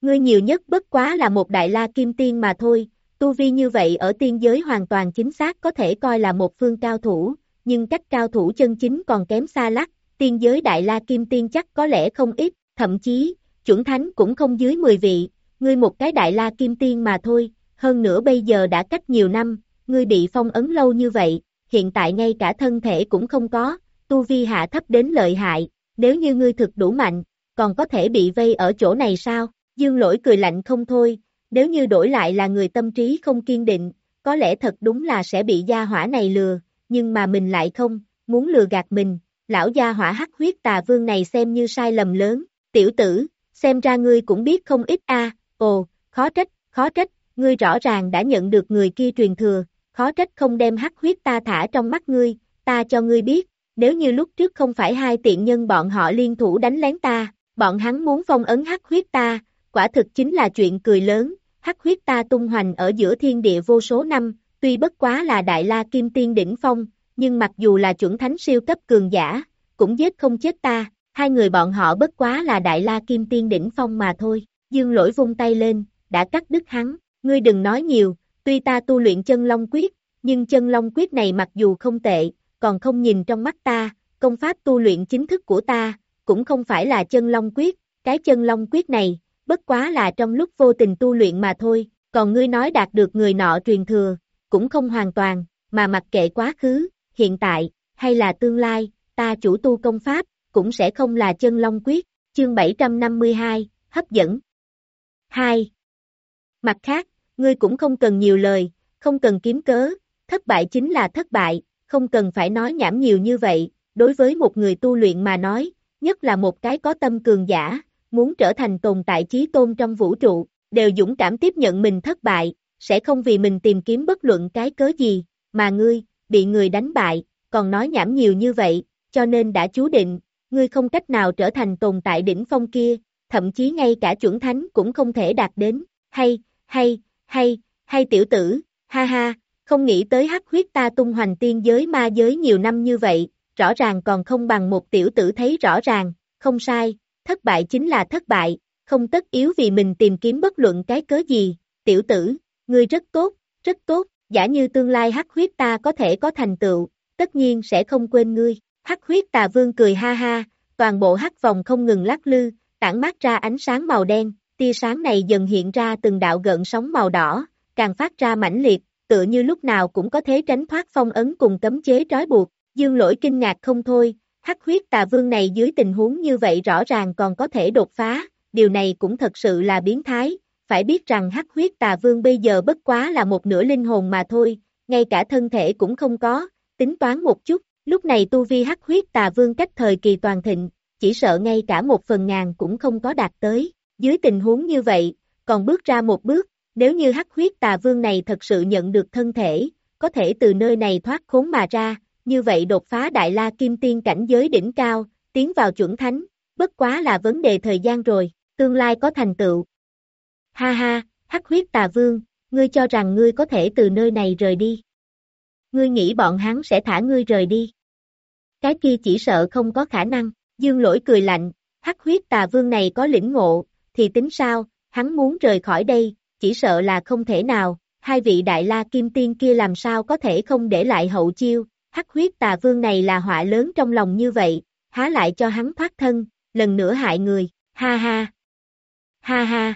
Ngươi nhiều nhất bất quá là một đại la kim tiên mà thôi, tu vi như vậy ở tiên giới hoàn toàn chính xác có thể coi là một phương cao thủ, nhưng cách cao thủ chân chính còn kém xa lắc, tiên giới đại la kim tiên chắc có lẽ không ít, thậm chí, chuẩn thánh cũng không dưới 10 vị, ngươi một cái đại la kim tiên mà thôi, hơn nữa bây giờ đã cách nhiều năm, ngươi bị phong ấn lâu như vậy, hiện tại ngay cả thân thể cũng không có, tu vi hạ thấp đến lợi hại, nếu như ngươi thực đủ mạnh, còn có thể bị vây ở chỗ này sao? Dương lỗi cười lạnh không thôi, nếu như đổi lại là người tâm trí không kiên định, có lẽ thật đúng là sẽ bị gia hỏa này lừa, nhưng mà mình lại không, muốn lừa gạt mình, lão gia hỏa hắc huyết tà vương này xem như sai lầm lớn, tiểu tử, xem ra ngươi cũng biết không ít a ồ, khó trách, khó trách, ngươi rõ ràng đã nhận được người kia truyền thừa, khó trách không đem hắc huyết ta thả trong mắt ngươi, ta cho ngươi biết, nếu như lúc trước không phải hai tiện nhân bọn họ liên thủ đánh lén ta, bọn hắn muốn phong ấn hắc huyết ta, quả thực chính là chuyện cười lớn, hắc huyết ta tung hoành ở giữa thiên địa vô số năm, tuy bất quá là đại la kim tiên đỉnh phong, nhưng mặc dù là chuẩn thánh siêu cấp cường giả, cũng giết không chết ta, hai người bọn họ bất quá là đại la kim tiên đỉnh phong mà thôi, dương lỗi vung tay lên, đã cắt đứt hắn, ngươi đừng nói nhiều, tuy ta tu luyện chân long quyết, nhưng chân long quyết này mặc dù không tệ, còn không nhìn trong mắt ta, công pháp tu luyện chính thức của ta, cũng không phải là chân long quyết, cái chân long quyết này, bất quá là trong lúc vô tình tu luyện mà thôi, còn ngươi nói đạt được người nọ truyền thừa, cũng không hoàn toàn, mà mặc kệ quá khứ, hiện tại, hay là tương lai, ta chủ tu công pháp, cũng sẽ không là chân long quyết, chương 752, hấp dẫn. 2. Mặt khác, ngươi cũng không cần nhiều lời, không cần kiếm cớ, thất bại chính là thất bại, không cần phải nói nhảm nhiều như vậy, đối với một người tu luyện mà nói, nhất là một cái có tâm cường giả, muốn trở thành tồn tại trí tôn trong vũ trụ, đều dũng cảm tiếp nhận mình thất bại, sẽ không vì mình tìm kiếm bất luận cái cớ gì, mà ngươi, bị người đánh bại, còn nói nhảm nhiều như vậy, cho nên đã chú định, ngươi không cách nào trở thành tồn tại đỉnh phong kia, thậm chí ngay cả chuẩn thánh cũng không thể đạt đến, hay, hay, hay, hay tiểu tử, ha ha, không nghĩ tới hắc huyết ta tung hoành tiên giới ma giới nhiều năm như vậy, rõ ràng còn không bằng một tiểu tử thấy rõ ràng, không sai, thất bại chính là thất bại, không tất yếu vì mình tìm kiếm bất luận cái cớ gì, tiểu tử, ngươi rất tốt, rất tốt, giả như tương lai hắc huyết ta có thể có thành tựu, tất nhiên sẽ không quên ngươi, hắc huyết tà vương cười ha ha, toàn bộ hắc vòng không ngừng lắc lư, tản mát ra ánh sáng màu đen, tia sáng này dần hiện ra từng đạo gợn sóng màu đỏ, càng phát ra mãnh liệt, tựa như lúc nào cũng có thế tránh thoát phong ấn cùng cấm chế trói buộc, dương lỗi kinh ngạc không thôi, hắc huyết tà vương này dưới tình huống như vậy rõ ràng còn có thể đột phá, điều này cũng thật sự là biến thái, phải biết rằng hắc huyết tà vương bây giờ bất quá là một nửa linh hồn mà thôi, ngay cả thân thể cũng không có, tính toán một chút, lúc này tu vi hắc huyết tà vương cách thời kỳ toàn thịnh, chỉ sợ ngay cả một phần ngàn cũng không có đạt tới, dưới tình huống như vậy, còn bước ra một bước, nếu như hắc huyết tà vương này thật sự nhận được thân thể, có thể từ nơi này thoát khốn mà ra, như vậy đột phá đại la kim tiên cảnh giới đỉnh cao, tiến vào chuẩn thánh, bất quá là vấn đề thời gian rồi, tương lai có thành tựu. Ha ha, hắc huyết tà vương, ngươi cho rằng ngươi có thể từ nơi này rời đi. Ngươi nghĩ bọn hắn sẽ thả ngươi rời đi. Cái kia chỉ sợ không có khả năng, dương lỗi cười lạnh, hắc huyết tà vương này có lĩnh ngộ, thì tính sao, hắn muốn rời khỏi đây, chỉ sợ là không thể nào, hai vị đại la kim tiên kia làm sao có thể không để lại hậu chiêu, hắc huyết tà vương này là họa lớn trong lòng như vậy, há lại cho hắn thoát thân, lần nữa hại người, ha ha, ha ha.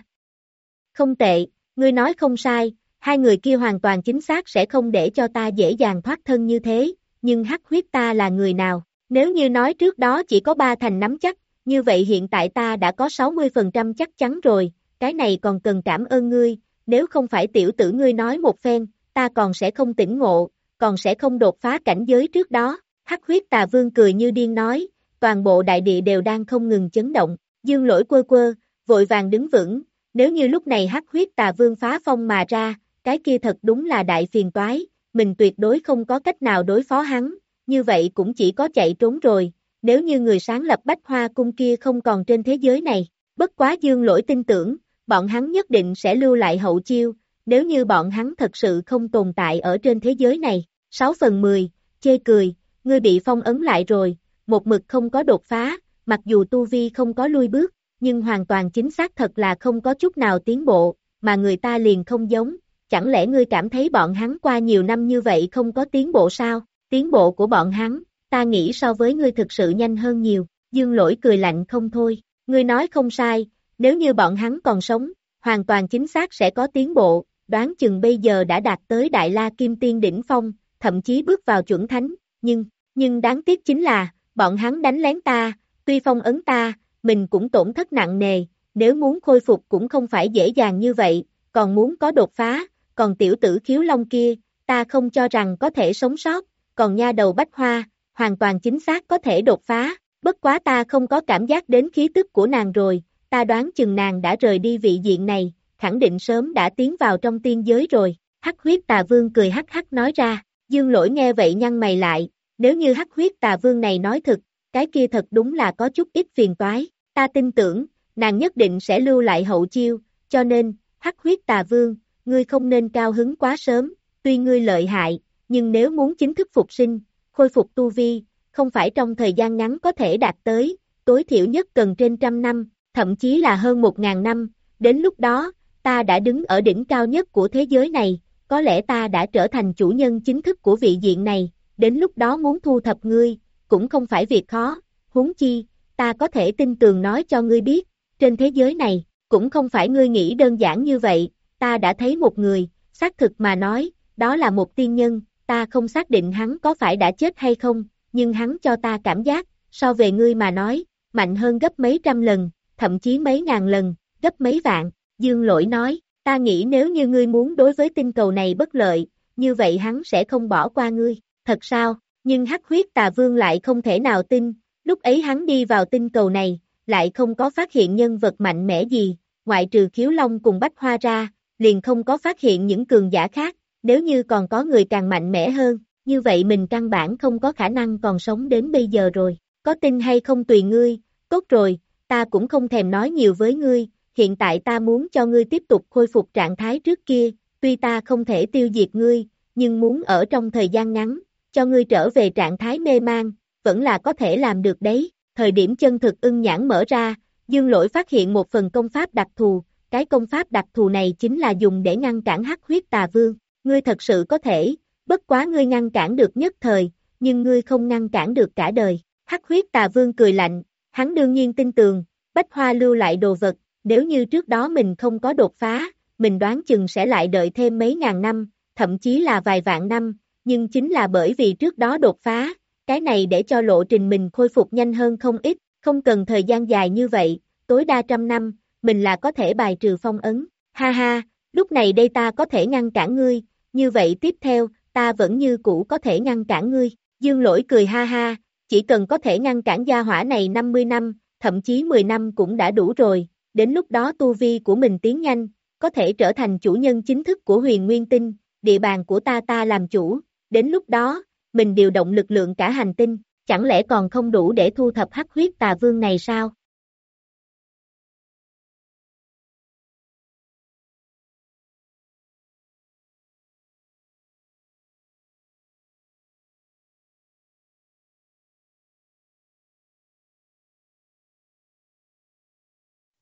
Không tệ, ngươi nói không sai, hai người kia hoàn toàn chính xác sẽ không để cho ta dễ dàng thoát thân như thế, nhưng hắc huyết ta là người nào, nếu như nói trước đó chỉ có ba thành nắm chắc, như vậy hiện tại ta đã có 60% chắc chắn rồi, cái này còn cần cảm ơn ngươi, nếu không phải tiểu tử ngươi nói một phen, ta còn sẽ không tỉnh ngộ, còn sẽ không đột phá cảnh giới trước đó. Hắc huyết tà vương cười như điên nói, toàn bộ đại địa đều đang không ngừng chấn động, dương lỗi quơ quơ, vội vàng đứng vững, nếu như lúc này hắc huyết tà vương phá phong mà ra, cái kia thật đúng là đại phiền toái, mình tuyệt đối không có cách nào đối phó hắn, như vậy cũng chỉ có chạy trốn rồi, nếu như người sáng lập bách hoa cung kia không còn trên thế giới này, bất quá dương lỗi tin tưởng, bọn hắn nhất định sẽ lưu lại hậu chiêu, nếu như bọn hắn thật sự không tồn tại ở trên thế giới này. 6 phần 10, chê cười, ngươi bị phong ấn lại rồi, một mực không có đột phá, mặc dù tu vi không có lui bước, nhưng hoàn toàn chính xác thật là không có chút nào tiến bộ, mà người ta liền không giống, chẳng lẽ ngươi cảm thấy bọn hắn qua nhiều năm như vậy không có tiến bộ sao, tiến bộ của bọn hắn, ta nghĩ so với ngươi thực sự nhanh hơn nhiều, dương lỗi cười lạnh không thôi, ngươi nói không sai, nếu như bọn hắn còn sống, hoàn toàn chính xác sẽ có tiến bộ, đoán chừng bây giờ đã đạt tới Đại La Kim Tiên đỉnh phong, thậm chí bước vào chuẩn thánh, nhưng, nhưng đáng tiếc chính là, bọn hắn đánh lén ta, tuy phong ấn ta, mình cũng tổn thất nặng nề, nếu muốn khôi phục cũng không phải dễ dàng như vậy, còn muốn có đột phá, còn tiểu tử khiếu long kia, ta không cho rằng có thể sống sót, còn nha đầu bách hoa, hoàn toàn chính xác có thể đột phá, bất quá ta không có cảm giác đến khí tức của nàng rồi, ta đoán chừng nàng đã rời đi vị diện này, khẳng định sớm đã tiến vào trong tiên giới rồi, hắc huyết tà vương cười hắc hắc nói ra, dương lỗi nghe vậy nhăn mày lại, nếu như hắc huyết tà vương này nói thật, cái kia thật đúng là có chút ít phiền toái, ta tin tưởng, nàng nhất định sẽ lưu lại hậu chiêu, cho nên, hắc huyết tà vương, ngươi không nên cao hứng quá sớm, tuy ngươi lợi hại, nhưng nếu muốn chính thức phục sinh, khôi phục tu vi, không phải trong thời gian ngắn có thể đạt tới, tối thiểu nhất cần trên trăm năm, thậm chí là hơn một ngàn năm, đến lúc đó, ta đã đứng ở đỉnh cao nhất của thế giới này, có lẽ ta đã trở thành chủ nhân chính thức của vị diện này, đến lúc đó muốn thu thập ngươi, cũng không phải việc khó, huống chi, ta có thể tin tường nói cho ngươi biết, trên thế giới này, cũng không phải ngươi nghĩ đơn giản như vậy, ta đã thấy một người, xác thực mà nói, đó là một tiên nhân, ta không xác định hắn có phải đã chết hay không, nhưng hắn cho ta cảm giác, so về ngươi mà nói, mạnh hơn gấp mấy trăm lần, thậm chí mấy ngàn lần, gấp mấy vạn, dương lỗi nói, ta nghĩ nếu như ngươi muốn đối với tinh cầu này bất lợi, như vậy hắn sẽ không bỏ qua ngươi, thật sao, nhưng hắc huyết tà vương lại không thể nào tin, lúc ấy hắn đi vào tinh cầu này, lại không có phát hiện nhân vật mạnh mẽ gì, ngoại trừ khiếu long cùng bách hoa ra, liền không có phát hiện những cường giả khác, nếu như còn có người càng mạnh mẽ hơn, như vậy mình căn bản không có khả năng còn sống đến bây giờ rồi, có tin hay không tùy ngươi, tốt rồi, ta cũng không thèm nói nhiều với ngươi, hiện tại ta muốn cho ngươi tiếp tục khôi phục trạng thái trước kia, tuy ta không thể tiêu diệt ngươi, nhưng muốn ở trong thời gian ngắn, cho ngươi trở về trạng thái mê mang, vẫn là có thể làm được đấy, thời điểm chân thực ưng nhãn mở ra, Dương lỗi phát hiện một phần công pháp đặc thù, cái công pháp đặc thù này chính là dùng để ngăn cản hắc huyết tà vương, ngươi thật sự có thể, bất quá ngươi ngăn cản được nhất thời, nhưng ngươi không ngăn cản được cả đời. Hắc huyết tà vương cười lạnh, hắn đương nhiên tin tường, bách hoa lưu lại đồ vật, nếu như trước đó mình không có đột phá, mình đoán chừng sẽ lại đợi thêm mấy ngàn năm, thậm chí là vài vạn năm, nhưng chính là bởi vì trước đó đột phá, cái này để cho lộ trình mình khôi phục nhanh hơn không ít, không cần thời gian dài như vậy, tối đa trăm năm, mình là có thể bài trừ phong ấn. Ha ha, lúc này đây ta có thể ngăn cản ngươi, như vậy tiếp theo, ta vẫn như cũ có thể ngăn cản ngươi. Dương lỗi cười ha ha, chỉ cần có thể ngăn cản gia hỏa này 50 năm, thậm chí 10 năm cũng đã đủ rồi, đến lúc đó tu vi của mình tiến nhanh, có thể trở thành chủ nhân chính thức của huyền nguyên tinh, địa bàn của ta ta làm chủ, đến lúc đó, mình điều động lực lượng cả hành tinh, chẳng lẽ còn không đủ để thu thập hắc huyết tà vương này sao?